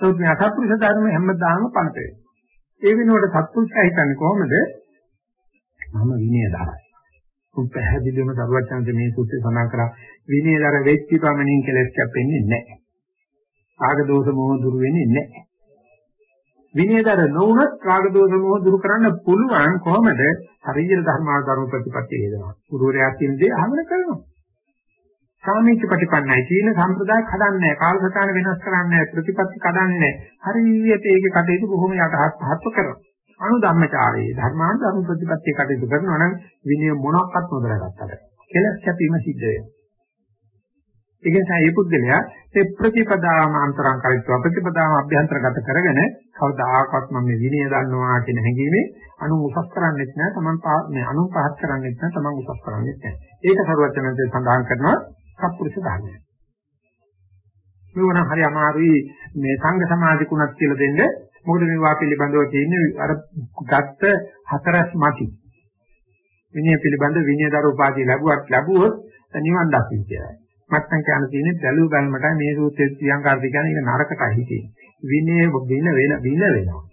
ඒත් මේ අසත්පුරුෂ ධර්ම හැමදාම පනතේ. ඒ වෙනුවට සත්පුරුෂයා හිතන්නේ කොහොමද? මම විනයදාරයි. උන් පැහැදිලිවම සරුවචනද මේ සූත්‍රය සඳහන් කරා විනයදර වෙච්ච පමණින් කෙලස් කැපෙන්නේ නැහැ. රාග දෝෂ මොහ දුරු වෙන්නේ නැහැ. විනයදර නොවුනත් රාග දෝෂ මොහ දුරු කරන්න පුළුවන් කොහොමද? හරියට ධර්මාධර්ම ප්‍රතිපත්තිය හේදනවා. ගුරුවරයා කියන දේ අහගෙන කරනවා. සාමීච්‍ය ප්‍රතිපන්නයි කියන සම්ප්‍රදාය කඩන්නේ කාලසටහන වෙනස් කරන්නේ ප්‍රතිපත්ති කඩන්නේ හරියට ඒකේ කටයුතු බොහොම යටහත් පහත්ව කරනවා. අනුධම්මචාරයේ ධර්මාන් ධර්ම ප්‍රතිපත්තිය කටයුතු කරනවා නම් විනය මොනක්වත් නොදරගත්තට කෙලස් කැපීම සිද්ධ වෙනවා. ඒ නිසා මේ පුද්ගලයා මේ ප්‍රතිපදාම අන්තරං කරිත්වා ප්‍රතිපදාම අභ්‍යන්තරගත කරගෙන කවදාකවත් මම මේ විනය දන්නවා කියන හැඟීමේ අනු උසස් කරන්නේත් නැහැ තමන් මේ අනු පහත් කරන්නේත් නැහැ තමන් උසස් කරන්නේත් නැහැ. ඒක සරුවචනන්සේ සඳහන් කරනවා සත්පුරුෂ ධර්මය. මේවනම් හරි අමාරුයි මේ සංඝ සමාධි කුණක් කියලා දෙන්න. මොකද මේවා පිළිබඳව තියෙන්නේ අර ගත්ත හතරස් මති. විනය පිළිබඳ විනයදර උපාධිය ලැබුවත් ලැබුවොත් නිවන් දකින්න කියලා. මත්තන් කියන තියෙන්නේ බැලු බැලමට මේ සූත්‍රයේ තියංකාර්ය කියන්නේ ඒක නරකටයි හිතේ. විනය වින වෙන වින වෙනවා.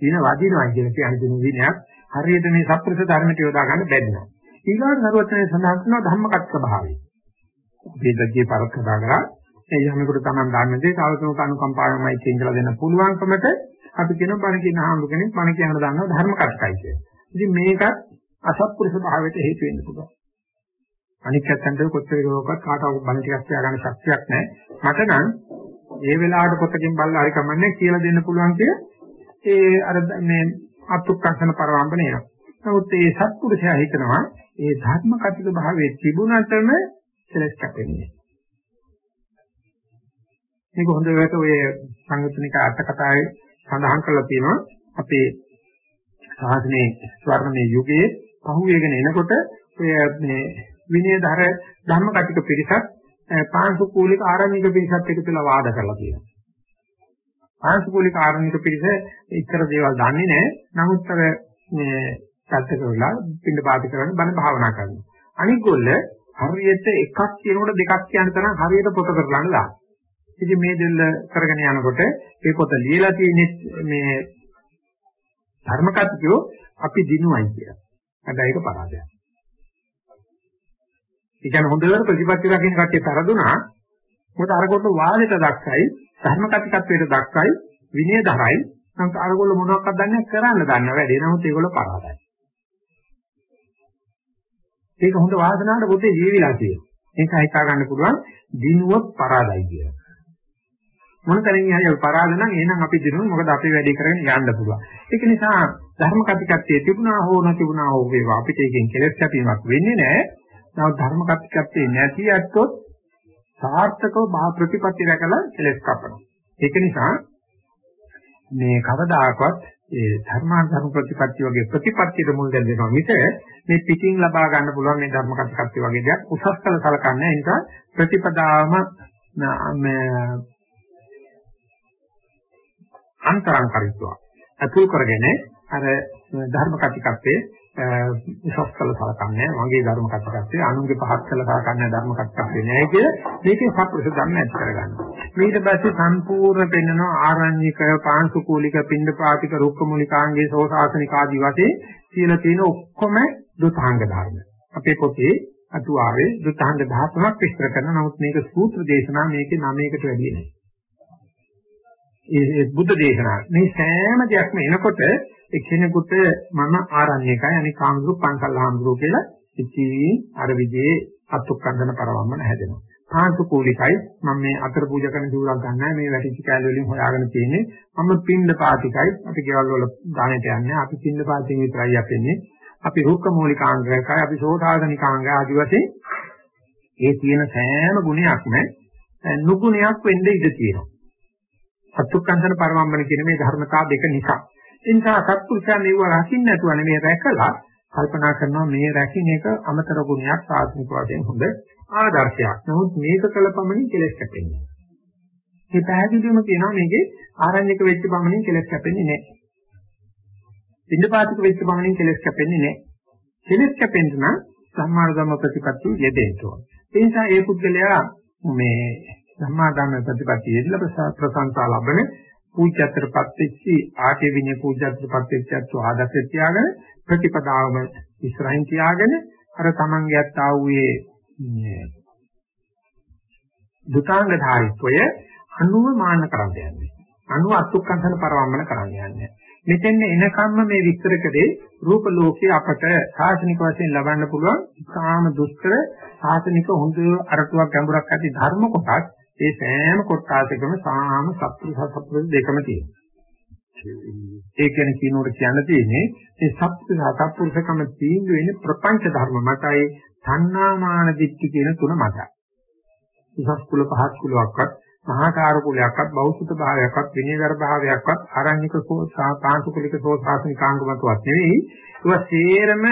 වින වදිනවා කියන කියන්නේ විනයක් හරියට මේ සත්‍පුරුෂ ධර්මයට යොදා ගන්න බැහැ. ඊළඟ නරුවචනේ සඳහන් කරනවා ධම්මකත්ක භාවය. වේදජේ පරක් කතා කරා ඒ යමෙකුට Taman දන්න දේ සාවතුමක අනුකම්පාවමයි කියලා දෙන්න පුළුවන්කමට අපි කියන බණ කියන ආහඳු කෙනෙක් බණ කියන දන්නවා ධර්මකත්කයි කියලා. ඉතින් මේකත් අසත්පුරුෂ භාවයට හේතු වෙන්න පුළුවන්. අනික් පැත්තෙන්ද කොච්චර ගලවකත් කාටවත් බණ ටිකක් කියාගන්න ශක්තියක් නැහැ. මට නම් ඒ වෙලාවට පොතකින් බලලා හරි කමන්නේ කියලා දෙන්න පුළුවන් කිය ඒ අර මේ අත්ුක්කංශන පරවම්බන එනවා. නමුත් මේ සත්පුරුෂයා හිතනවා ඒ ධර්ම කතික භාවයේ තිබුණටම කෙලස් කැපෙන්නේ. මේක හොඳට ඔය සංගතනික අර්ථ කතාවේ සඳහන් කරලා තියෙනවා අපේ සාසනයේ ස්වර්ණමය යුගයේ පහුවේගෙන එනකොට ඔය මේ විනයධර ධර්ම කටික පිරිසක් පාංශුකූලික ආරණ්‍යක පිරිසත් එකතුලා වාද කරලා තියෙනවා. පාංශුකූලික ආරණ්‍යක පිරිස ඉතර දේවල් දන්නේ නැහැ. නමුත් අර මේ සත්‍ය කරලා පින්න පාති කරන බණ භාවනා කරනවා. අනික ගොල්ල හරියට එකක් කියනකොට දෙකක් කියන තරම් හරියට පොත කරලන්න දානවා. ඉතින් මේ දෙල්ල කරගෙන යනකොට මේ පොත ලියලා තියෙන්නේ මේ ධර්මකත්වෝ අපි දිනුවයි කියලා. හැබැයි ඒක පරාදයක්. ඒ කියන්නේ හොඳට ප්‍රතිපත්ති රකින්න කට්ටිය තරදුනා. මොකද අරකොට වාදයට දක්ෂයි, ධර්ම කතිකත්වයට දක්ෂයි, විනය දරයි. නමුත් අරගොල්ල මොනවක්වත් දන්නේ කරන්න දන්න වැඩේ. නමුත් ඒගොල්ලෝ පරාදයි. ඒක හොඳ වාසනාවට පොතේ ජීවිලා තියෙනවා. ඒක හිතා ගන්න පුළුවන් දිනුවොත් පරාදයි කියලා. මොන තරමින් හරි පරාද නම් එහෙනම් අපි දිනුවොත් මොකද අපි වැඩි කරගෙන යන්න පුළුවන්. ඒක නිසා ධර්ම කතිකත්වයේ තිබුණා හෝ නැතිුණා හෝ වේවා අපිට ඒකෙන් කෙලෙස් කැපීමක් වෙන්නේ නැහැ. නමුත් ධර්ම කතිකත්වයේ නැති ඇත්තොත් සාර්ථකව බා ප්‍රතිපත්ති රැකලා කෙලෙස් කපනවා. ඒක නිසා මේ කවදාකවත් ඒ ධර්මාන්තර ප්‍රතිපත්ති වගේ ප්‍රතිපත්තියට මුල් දෙනවා මිස මේ පිටින් ලබා ගන්න පුළුවන් මේ ධර්ම කතිකත්වය වගේ දෙයක් උසස් කළ සලකන්නේ ඒ නිසා ප්‍රතිපදාවම අන්තරං කරිත්වා අතුල් කරගෙන අර ධර්ම කතිකත්වයේ උසස් කළ සලකන්නේ මගේ ධර්ම කතිකත්වයේ අනුන්ගේ පහත් කළ සලකන්නේ ධර්ම කතිකත්වයේ නෑ කිය මේකේ සත්පුරුෂ ධර්ම ඇති කරගන්නවා. ඊට පස්සේ සම්පූර්ණ පෙන්නන ආරණ්‍යක පාංශුකූලික පින්ඩපාතික රුක්කමූලිකාංගේ සෝසාසනික ආදී වශයෙන් කියලා තියෙන ඔක්කොම දුතාංග ධර්ම. අපේ පොතේ අතුආවේ දුතාංග 13ක් විස්තර කරන නමුත් මේක සූත්‍ර දේශනා මේකේ 9කට වැඩි නෑ. ඒ බුද්ධ දේශනා. මේ සෑම දෙයක්ම එනකොට එක්කෙනෙකුට මම ආරණ්‍යකයි අනික කාමරු පංකල් හාමුදුරුව කියලා ඉතින් අර විදිහේ අත්ුක්කන්දන පරවම්මන හැදෙනවා. පාංශු කූලිකයි. මම මේ අතර පූජා කරන දූරක් ගන්නෑ මේ වැටිච්ච කෑල්ල වලින් හොයාගෙන තියෙන්නේ. මම පින්ඳ පාතිකයි. අපි ගෙවල් වල දානෙට යන්නේ. අපි පින්ඳ පාතින් විතරයි යපෙන්නේ. අපි රුක්ක මූලිකාංගයකයි අපි සෝතාගනිකාංගය ආදි වශයෙන් ඒ තියෙන සෑම ගුණයක්ම නුගුණයක් වෙන්න ඉඩ තියෙනවා. සත්තුක්කන්තන පරමම්බන කියන මේ ධර්මතා දෙක නිසා. ඒ නිසා සත්පුරුෂයන් මේව රකින්න නැතුව නෙමෙයි රැකලා කල්පනා කරනවා මේ රැකින එක අමතර ගුණයක් සාධනික වශයෙන් හොඳ ආදර්ශයක්. නමුත් මේක කළ පමණින් කෙලස් කැපෙන්නේ. මේ පැහැදිලිවම කියනවා මේකේ ආරණ්‍යක වෙච්ච පමණින් කෙලස් කැපෙන්නේ නැහැ. පින්නපාතික වෙච්ච පමණින් කෙලස් කැපෙන්නේ නැහැ. කෙලස් කැපෙන්න නම් සම්මාන ධර්ම ප්‍රතිපත්තිය යෙදෙන්න ඕන. ඒ නිසා ඒ පුද්ගලයා මේ ධම්මා ධම්ම ප්‍රතිපත්තියෙදලා ප්‍රසංසා ලබන පූජ්‍යත්‍රපත් වෙච්චි ආටේ විනය පූජ්‍යත්‍රපත් වෙච්ච ආදර්ශය තියාගෙන ප්‍රතිපදාවම ඉස්සරහින් තියාගෙන අර තමන්ගේ අත්තා වූයේ දුතාංග ධාරිත්වය අනුව මාන කරන්න යන්නේ. අනුව අත්ුක්කන්තන පරවම්බන කරන්න යන්නේ. මෙතෙන් එනකම්ම මේ විස්තර කළේ රූප ලෝකයේ අපට සාසනික වශයෙන් ලබන්න පුළුවන් ඉතාම දුෂ්කර සාසනික හොඳ අරටුවක් ගැඹුරක් ඇති ධර්ම කොටස් ඒ සෑම කොටාසකම සාම සත්‍ය සත්‍ය දෙකම තියෙනවා. ඒ කියන්නේ කියනකොට කියන්න තියෙන්නේ මේ සත්‍ය සත්පුරුෂකම තීන්දුව වෙන්නේ ප්‍රපංච ධර්ම මතයි තණ්හාමාන දිට්ඨි කියන තුන මතයි. උසස් කුල පහත් කුලයක්වත් මහාකාර කුලයක්වත් බෞද්ධ භාවයක්වත් විනයවර භාවයක්වත් ආරණ්‍යක සාපාංශ කුලික සෝසාසනිකාංගමතුවත් නෙවෙයි. ඒවා සේරම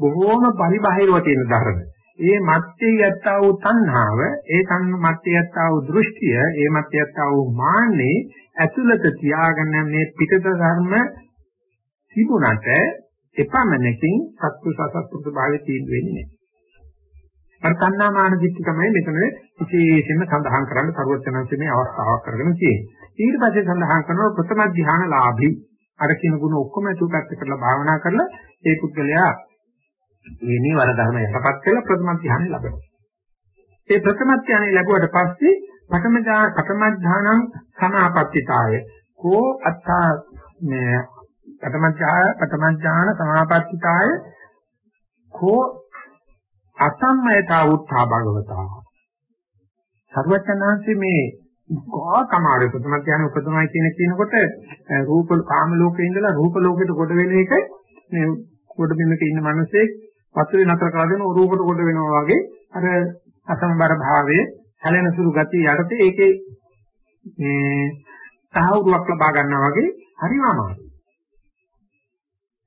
බොහෝම පරිබාහිරව තියෙන ධර්ම. ඒ මත්තේ යත්තා වූ තණ්හාව, ඒ තණ්හ මත්තේ යත්තා වූ දෘෂ්ටිය, ඒ මත්තේ යත්තා වූ මාන්නේ ඇතුළත තියාගෙන මේ පිටත ධර්ම තිබුණට එපමණකින් සත්‍ය සසත්පුරුෂ භාවයේ තීන් වෙන්නේ නැහැ. අර තණ්හා මාන දිට්ඨි තමයි මෙතන විශේෂයෙන්ම සඳහන් කරන්න සරුවචනන්සේ මේ අවස්ථාවක් කරගෙන තියෙන්නේ. ඊට පස්සේ සඳහන් කරනවා ප්‍රථම ධ්‍යාන ලාභී අර කියන ගුණ ඔක්කොම තුපැත්ත කරලා භාවනා කරලා ඒ පුද්ගලයා මේ නිවර ධර්ම යටපත් කරලා ප්‍රථම ධ්‍යානෙ ලැබෙනවා. ඒ ප්‍රථම ධ්‍යානෙ ලැබුවට පස්සේ පඨම ධ්‍යාන පඨම ධ්‍යානං සමාපත්තිතාය කෝ අත්තා මේ පඨම ධ්‍යාන පඨම ධ්‍යාන සමාපත්තිතාය කෝ අසම්මයතා උත්ථා භගවතා සර්වචනාංශේ මේ ගෝතමාරේ ප්‍රථම ධ්‍යාන උපදමයි කියන කියනකොට රූප කාම ලෝකේ ඉඳලා රූප ලෝකෙට කොට වෙන එක මේ කොට බිමක ඉන්න මිනිසෙක් වතුරේ නතර කර දෙන රූපට කොට වෙනවා වගේ අර අසම්බර භාවයේ හැලෙන සුළු ගතිය යටතේ ඒකේ මේ සාහවුරුවක් ලබා ගන්නවා වගේ හරිම අමාරුයි.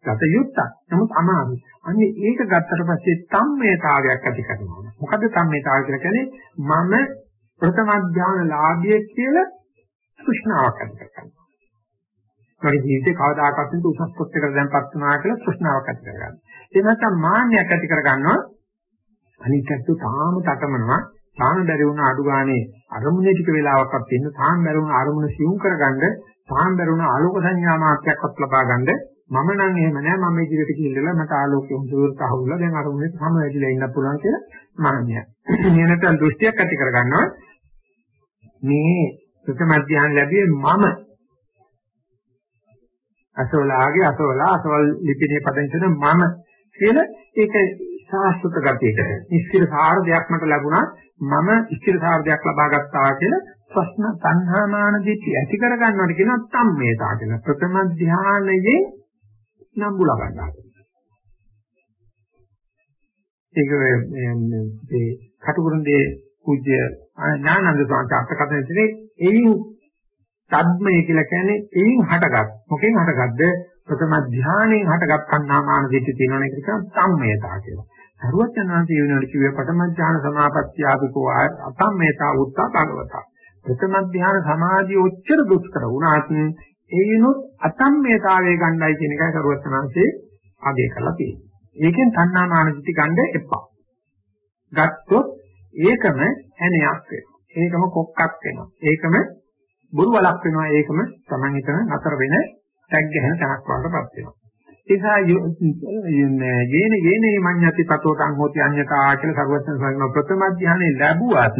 ගත යුත්තක්. නමුත් අමාරුයි. අන්නේ ඒක ගත්තට පස්සේ තම්මේතාවයක් ඇති කරනවා. මොකද තම්මේතාවය කියලා කියන්නේ මම ප්‍රථම ඥාන ලාභිය කියලා තෘෂ්ණාවක් ඇති කරගන්නවා. මගේ ජීවිතේ කවදාකවත් නෙවෙයි උසස් කොට එකට දැන්පත් වුණා කියලා තෘෂ්ණාවක් ඇති කරගන්නවා. ඒ නැත්නම් මාන්නයක් ඇති කරගන්නවා. අනිත්‍යත්ව තාම තකමනවා. තාම බැරි වුණ අඩු ගානේ අරමුණේ ටික වෙලාවක්වත් ඉන්න තාම බැරි වුණ අරමුණ සියුම් කරගන්න තාම බැරි වුණ ආලෝක සංඥා මාත්‍යයක්වත් ලබා ගන්න මම නම් එහෙම නෑ මම මේ ජීවිතේ කියලා මට ආලෝකය හොඳට අහුවලා දැන් අරමුණේ සම වැඩිලා ඉන්න පුළුවන් කියලා මාන්නය. එනතන දෘෂ්ටියක් ඇති කරගන්නවා මේ ප්‍රථම ධ්‍යාන ලැබුවේ මම අසෝලාගේ අසෝලා අසවල් ලිපිනේ පදින් කරන මම කියන ඒක සාස්ෘත ගතියකට. නිශ්චිත සාර දෙයක් මට ලැබුණා. මම ඉස්තිර සාර දෙයක් ලබා ගත්තා කියලා ප්‍රශ්න සංහාමාන දිට්ඨිය ඇති කර ගන්නවට කියනවා සම්මේතා කියන ප්‍රථම ධානයේ නම්බු ලබන්නා. ඒක මේ කටුකුරුන්ගේ පූජ්‍ය ඥානන්ද ස්වාමීන් අර්ථකථන දෙන්නේ එයින් තද්මය කියලා කියන්නේ එයින් හටගත්. මොකෙන් හටගත්ද? ප්‍රථම ධානයෙන් හටගත් කන්නාමාන දිට්ඨිය තියෙනවා නේද කියලා සම්මේතා කියලා. සරුවත් යනවාන්සේ වෙනවල කිව්වේ පඨම ඥාන සමාපත්තිය ආපිකෝ අසම්මේතා උත්තා භගවතා. ප්‍රථම ධ්‍යාන සමාධිය ඔච්චර දුෂ්කර වුණාත් ඒනොත් අසම්මේතාවයේ ගණ්ඩායි කියන එකයි සරුවචනාංශේ අගය කරලා තියෙන්නේ. ඒකෙන් තණ්හාමාන දිටි ගන්න එපා. ගත්තොත් ඒකම හැණයක් වෙනවා. ඒකම කොක්කක් වෙනවා. ඒකම බුරු වලක් වෙනවා. ඒකම Taman හිතන නතර වෙන ටැග් ගහන තනක් වඩපත් වෙනවා. ඒසා යේන යේනේ මඤ්ඤති පතෝ තං හෝති අඤ්ඤතා කියලා සරුවචන සංගම ප්‍රථම ධානයේ ලැබුවත්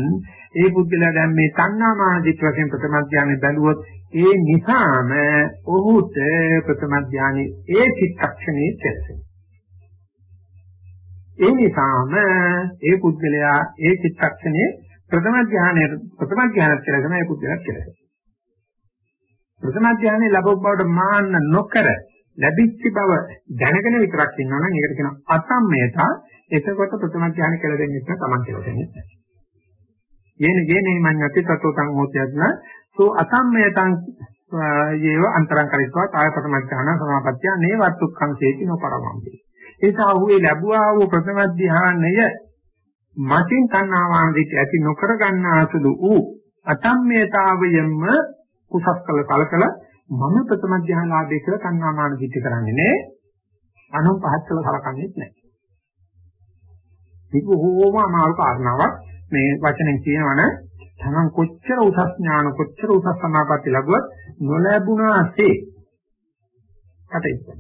ඒ පුද්ගලයා දැන් මේ තණ්හාමාන දිට්ඨ වශයෙන් ප්‍රථම ධානයේ බැලුවොත් ඒ නිසාම ඔහුට ප්‍රථම ධානයේ ඒ චිත්තක්ෂණයේ තෙරසෙන. ඒ නිසාම ඒ පුද්ගලයා ඒ චිත්තක්ෂණයේ ප්‍රථම ධානයේ ප්‍රථම ධානය කියලා තමයි ඒ පුද්ගලයා කියලා. ප්‍රථම ධානයේ ලැබුව බවට මාන්න නොකර ලැබිච්ච බව දැනගෙන විතරක් ඉන්නවා නම් ඒකට කියනවා අසම්මයතා එතකොට ප්‍රථම ධානය කියලා දෙන්නේ නැහැ Taman කියලා දෙන්නේ නැහැ. යේන යේනේ මඤ්ඤති තතෝ තං හෝතියත්න සෝ අසම්මයතං යේව අන්තරං කරිත්වා කාය ප්‍රථම ධාන සමාපත්තිය නේවත්තුක්ඛං සේති නොපරමම්පි. ඒසා ඔහුේ ලැබුවා වූ ප්‍රථම ධානය මතින් තණ්හාවාන දෙක ඇති නොකර ගන්නාසුළු වූ අසම්මයතාවයෙන්ම කුසස් කළ කලකල මම ප්‍රථම ධානලාභය කියලා තණ්හාමාන දිට්ඨි කරන්නේ නේ. අනුන් පහත් කළ සලකන්නේත් නැහැ. මේක බොහෝම අමාරු කාරණාවක්. මේ වචනෙන් කියනවනේ තමන් කොච්චර උසස් ඥාන කොච්චර උසස් සමාපatti ලැබුවත් නොලැබුණාසේ කටයුතු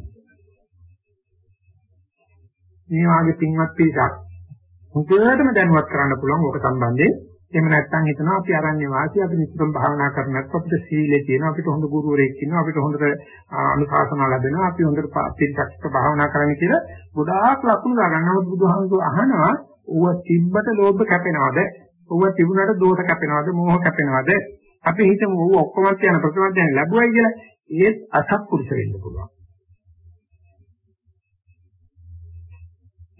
මේ වාගේ පින්වත් පිරිසක් හොඳටම දැනුවත් කරන්න පුළුවන් ඕක සම්බන්ධයෙන් එහෙම නැත්නම් හිතනවා අපි අරන්නේ වාසිය අපි නිතරම භාවනා කරනත් අපිට සීලේ තියෙනවා අපිට හොඳ ගුරුවරයෙක් ඉන්නවා අපිට හොඳට අනුශාසනා ලැබෙනවා අපි හොඳට පිළිපැක්ෂ භාවනා කරන්න කියලා ගොඩාක් ලකුණු ගන්නවා. නමුත් බුදුහාමුදුරුවෝ අහනවා ඌව තිබ්බට ලෝභ කැපෙනවද? ඌව තිබුණාට දෝෂ කැපෙනවද? මෝහ කැපෙනවද? අපි හිතමු ඌ ඔක්කොම කියන ප්‍රතිමත්යන් ලැබුවයි කියලා ඒත් අසත්පුරුෂ වෙන්න පුළුවන්.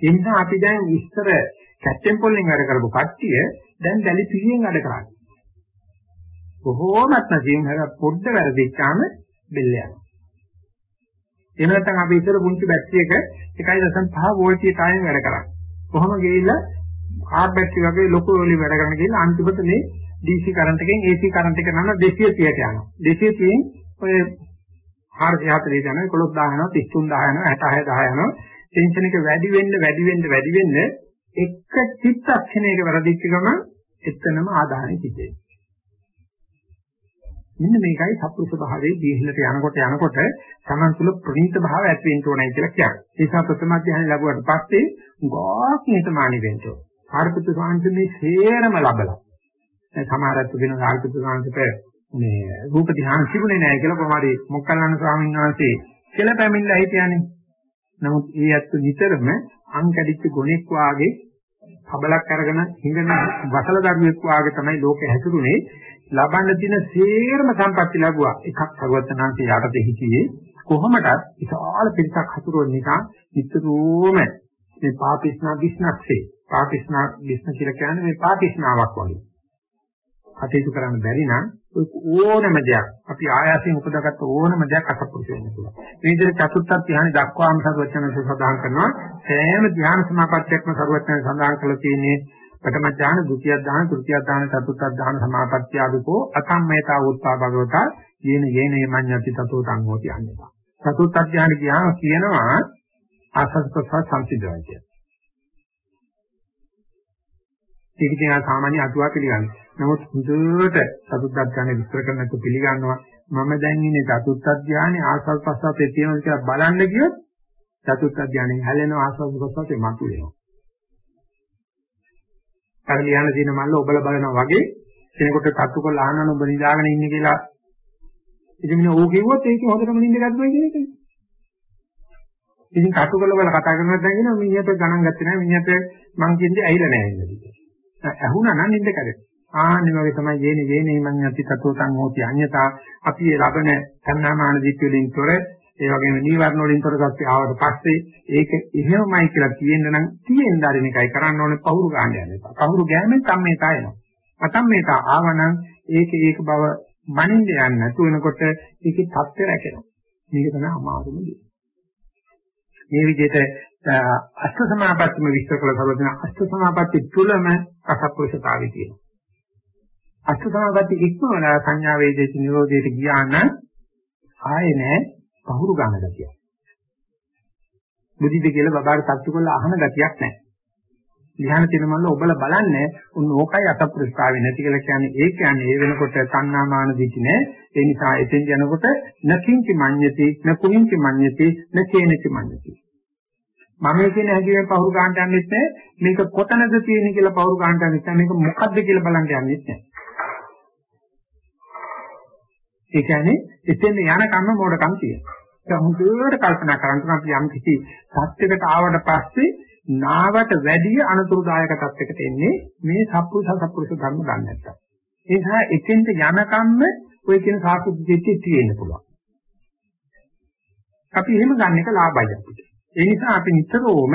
එනිසා අපි දැන් විස්තර කැප්ටන් පොල්ලෙන් වැඩ කරපු කට්ටිය දැන් දැලි පිළියෙන් වැඩ කරන්නේ. කොහොමත් නැතිනම් හර පොඩ්ඩ වැරදිච්චාම බෙල්ල යනවා. එහෙම නැත්නම් අපි ඉතල පුංචි බැටරි එක 1.5 වෝල්ට් එකකින් වැඩ කරන්නේ. කොහොම ගිහිල්ලා කාර් බැටරි වගේ ලොකු වලින් වැඩ කරන ගිහිල්ලා අන්තිමට මේ DC කරන්ට් එකෙන් AC කරන්ට් එක නම 230ට යනවා. 230න් ඔය 440 යනවා 11000 යනවා 33000 යනවා 66000 යනවා ටෙන්ෂන් එක වැඩි වෙන්න වැඩි වෙන්න වැඩි වෙන්න එක චිත්තක්ෂණයක වැරදිච්ච ගමන් එතනම ආදාහනෙ සිද්ධ වෙනවා. මෙන්න මේකයි සත්පුරුෂ භාවයේ දීහිලට යනකොට යනකොට Taman තුල ප්‍රණීත භාව ඇති වෙන්න ඕනයි කියලා කියන්නේ. ඒ නිසා ප්‍රථම ධ්‍යාන ලැබුවට පස්සේ ගොඩක් නිතමානි වෙන්න ඕන. ආර්ථික සාන්තිමේ සේරම ලබලා. දැන් සමහරත් වෙන ආර්ථික සාන්තිප මේ රූප ධ්‍යාන තිබුණේ නැහැ කියලා කොහොමරි මොක්කල්ලාන ස්වාමීන් වහන්සේ කියලා පැමිණලා හිටියානේ. නමුත් ඒ ඇත්ත නිතරම අං කැඩිච්ච ගොනෙක් වාගේ කබලක් අරගෙන හිඟන වසල දරුවෙක් වාගේ තමයි ලෝකෙ හැසිරුනේ. ලබන්න දින සේරම සම්පatti ලැබුවා. එකක් සර්වඥාන්සේ යටතේ හිටියේ කොහොමදත් විශාල පිරිසක් හසුරුවන නිසා නිතරම මේ පාපිස්නා විශ්නක්සේ පාපිස්නා විශ්න කියලා කියන්නේ මේ පාපිස්නාවක් වගේ. කටයුතු කරන්න බැරි නම් ඕනම දෙයක් අපි ආයාසයෙන් උපදාගත්ත ඕනම දෙයක් අසපුරුෂ වෙන්න පුළුවන්. මේ විදිහට චතුත්ථ ධ්‍යාන දක්වාම සර්වඥයන් සදාන් කරනවා සෑම ධ්‍යාන සමාපත්තියක්ම සර්වඥයන් සඳහන් කළ තියෙන්නේ ප්‍රථම ධ්‍යාන, ဒုတိ ය ධ්‍යාන, තෘතිය ධ්‍යාන, චතුත්ථ ධ්‍යාන සමාපත්තිය ආදීකෝ අසම්මේතා උත්පා භගවතා යේන යේන යමඤ්ඤති තතෝ තං හෝති අඤ්ඤතා. චතුත්ථ ධ්‍යාන කියනවා කියනවා ආසස්පස සංසිද්ධයි කියලා. ඒක කියන සාමාන්‍ය අතුවා පිළිගන්නේ. නමුත් හොඳට චතුත්ථ ධානය විස්තර කරන්න තු පිළිගන්නවා මම දැන් ඉන්නේ චතුත්ථ ධානයේ ආස්වාද ප්‍රසආතේ තියෙනවා කියලා බලන්න ගියොත් චතුත්ථ ධානයෙන් හැලෙනවා ආස්වාද ප්‍රසආතේ මතුවෙනවා අර ලියන්න තියෙන මල්ල ඔබල බලනවා වගේ කෙනෙකුට තට්ටු කරලා අහන්න ඔබ නිදාගෙන ඉන්නේ කියලා. ඉතින් මම ඕක කිව්වොත් ඒක හොඳටම නිින්ද ගන්නවා කියන එකනේ. ඉතින් තට්ටු කරලා බලලා කතා කරනවා දැන් කියනවා මිනිහට ගණන් ගත්තේ නැහැ මිනිහට මං කියන්නේ ඇහිලා නැහැ ඉන්නේ. ඇහුණා නම් නිින්ද කරේ. ආන්නේ වගේ තමයි යේනේ යේනේ මං යති තතෝතං හෝති අඤ්ඤතා අපි ඒ ලබන සම්නාමාන දිට්ඨි වලින් තොර ඒ වගේම නීවරණ වලින් තොර සත්‍ය ආවට පස්සේ ඒක එහෙමයි කියලා තියෙන්න නම් තියෙන්න ආරින එකයි කරන්න ඕනේ පහුරු ගන්න යන්න එපා. පහුරු ගෑමෙන් සම්මේතා එනවා. අසම්මේතා ආවනම් ඒක ඒක බව මනින්න යන්නේ නැතු වෙනකොට ඒකේ தත්ත්වය රැකෙනවා. මේක තමයි අමාරුම දේ. මේ විදිහට අෂ්ඨ සමාපත්තිම විස්තර කළ සර්වඥ අෂ්ඨ සමාපatti තුලම අසප්පුරුෂතාවය තියෙනවා. අෂ්ඨ සමාපatti ඉක්මවලා සංඥා වේදේච නිරෝධයට ගියා නම් ආයේ නෑ පහුරු ගන්න ගතිය. බුද්ධිද කියලා බබාට තත්තු කරලා අහන ගතියක් නැහැ. ධ්‍යාන තියෙන මල්ල ඔබලා බලන්නේ උන් ඕකයි අසප්පුරුෂතාවේ නැති කියලා කියන්නේ ඒ කියන්නේ ඒ වෙනකොට තණ්හාමාන දිටි නෑ. ඒ නිසා එතෙන් යනකොට නකින්චි මඤ්ඤති නකුින්චි මඤ්ඤති නචේනචි මඤ්ඤති. මම කියන හැකියාවෙන් පහුරු ගන්නට යන්නෙත් නෑ. මේක කොතනද තියෙන්නේ කියලා පහුරු ගන්නට යන්නෙත් නෑ. මේක මොකද්ද කියලා බලන්න යන්නෙත් නෑ. ඒ කියන්නේ එතෙන් යන කම්ම මොඩකම් තියෙනවා. ඒක හොඳට කල්පනා කරන්න අපි යම් කිසි සත්‍යයකට ආවට පස්සේ නාවට වැඩි අනතුරුදායක තත්යකට එන්නේ මේ සත්පුරුෂ සත්පුරුෂ ධර්ම ගන්න නැත්තම්. ඒ නිසා එතෙන්ට යනකම්ම ඔය කියන සාසුද්ධිච්ච තියෙන්න පුළුවන්. අපි එහෙම ගන්න එක ලාභයි අපිට. ඒ නිසා අපි නිතරම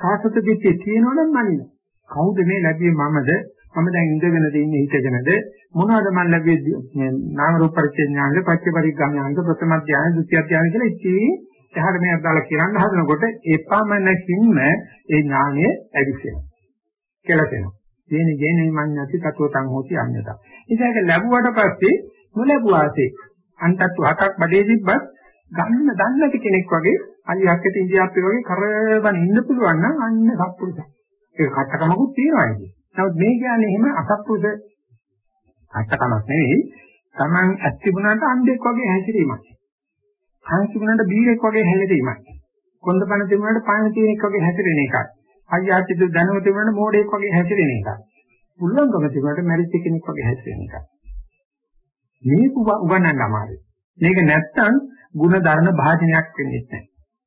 සාසුද්ධිච්ච තියෙනවනම් මනින්න. කවුද මේ ලැබියේ මමද මම දැන් ඉඳගෙන ඉන්නේ හිතගෙනද? මොනවද මම ලැබෙන්නේ නාම රූප පරිච්ඡේ ඥානද පච්ච පරිග්‍රහණයන්ද ප්‍රථම ඥාන ද්විතිය ඥාන කියලා ඉතින් එහාට මෙහාට දාලා කියන්න හදනකොට එපමණකින්ම ඒ ඥානය ඇවිස්සෙනවා කෙලසෙනවා දේන ජේනේ මඤ්ඤති තතෝතං හෝති අඤ්ඤතා. ඉතින් ඒක ලැබුවට පස්සේ නොලැබුවාසේ අන්තත්ව හතක් බඩේ තිබ්බත් ගන්න දන්නති කෙනෙක් වගේ අලි හක්කට ඉන්දියාප්පේ වගේ කරබන් ඉන්න පුළුවන් නම් අන්න සත්පුරුෂය. ඒක කටකමකුත් තියෙනවා ඉතින්. නමුත් මේ කියන්නේ එහෙම අසත්පුරුෂ අටකමක් නෙවෙයි. Taman ඇත්තිබුණාට අන්ධෙක් වගේ හැසිරීමක්. සංසිඳුණාට බීරෙක් වගේ හැසිරීමක්. කොන්දපණ තිබුණාට පාන තියෙනෙක් වගේ හැසිරෙන එකක්. අයියාචිද දැනුම තිබුණාට මෝඩෙක් වගේ හැසිරෙන එකක්. පුළුවන්කම තිබුණාට මැරිච්ච කෙනෙක් වගේ හැසිරෙන එකක්. මේක උගන්නන්න අමාරුයි. මේක නැත්තම් ಗುಣ ධර්ම භාජනයක් වෙන්නේ නැහැ.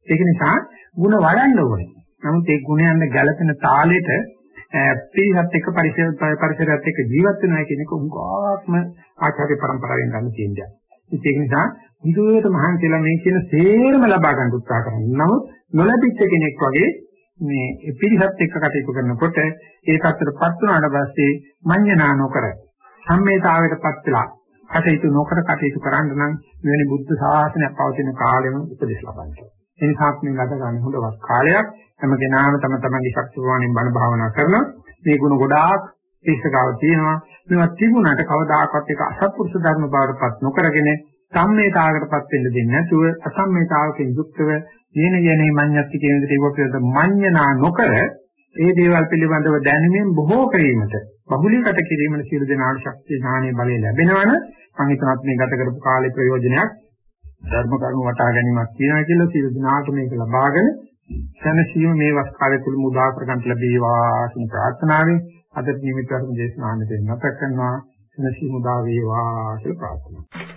ඒක නිසා ಗುಣ වඩන්න ඕනේ. නමුත් ඒ ගුණයන් ගැළපෙන තාලෙට පිරිසත් එක්ක පරිසර පරිසරයත් එක්ක ජීවත් වෙනවා කියන එක උගාත්ම ආචාර්ය પરම්පරාවෙන් ගන්න තියෙන දෙයක්. ඒක නිසා විදුවේට මහන්සියලා මේ කියන සේරම ලබා ගන්න උත්සාහ කරනවා. නමුත් නොලැබිච්ච කෙනෙක් වගේ මේ පිරිසත් එක්ක කටයුතු කරනකොට ඒ පැත්තටපත් වුණාට පස්සේ මඤ්ඤණා නොකර සම්මේතාවයටපත් වෙලා කටයුතු නොකර කටයුතු කරන්න නම් මෙවැනි බුද්ධ ශාසනයක් පවතින කාලෙම උපදෙස් ලබන්න. ඒ නිසා මේ ගත ගන්න හොඳවත් කාලයක් හැම කෙනාම තම තමන්ගේ ශක්ති ප්‍රමාණයෙන් බණ භාවනා කරනවා. මේ ගුණ ගොඩාක් ඒකගාව තියෙනවා. මේවා තිබුණාට කවදාකවත් ඒක අසත්පුරුෂ ධර්ම බවටපත් නොකරගෙන සම්මේතාවකටපත් වෙන්න දෙන්නේ නැතුව අසම්මේතාවකින් යුක්තව යේන යේනේ මඤ්ඤත්ති කියන විදිහට ඒක පිළිබඳ මඤ්ඤනා නොකර ඒ දේවල් පිළිබඳව දැනීමෙන් බොහෝ කිරීමට බහුලීගත කිරීමට සියලු දෙනාට ශක්තිය ඥානෙ බලය ලැබෙනවන මම හිතනවා මේ ගත කරපු කාලේ ප්‍රයෝජනයක් ධර්ම කරුණු වටා ගැනීමක් තියෙනවා කියලා සියලු දෙනාට මේක ලබාගෙන සනසීම මේ වස් කාලය තුල මුදා කරගන්න ලැබේවා කියන ප්‍රාර්ථනාවෙන් අද නිමිති ධර්ම දේශනාවට නැත කරනවා සනසීම මුදා වේවා කියලා ප්‍රාර්ථනා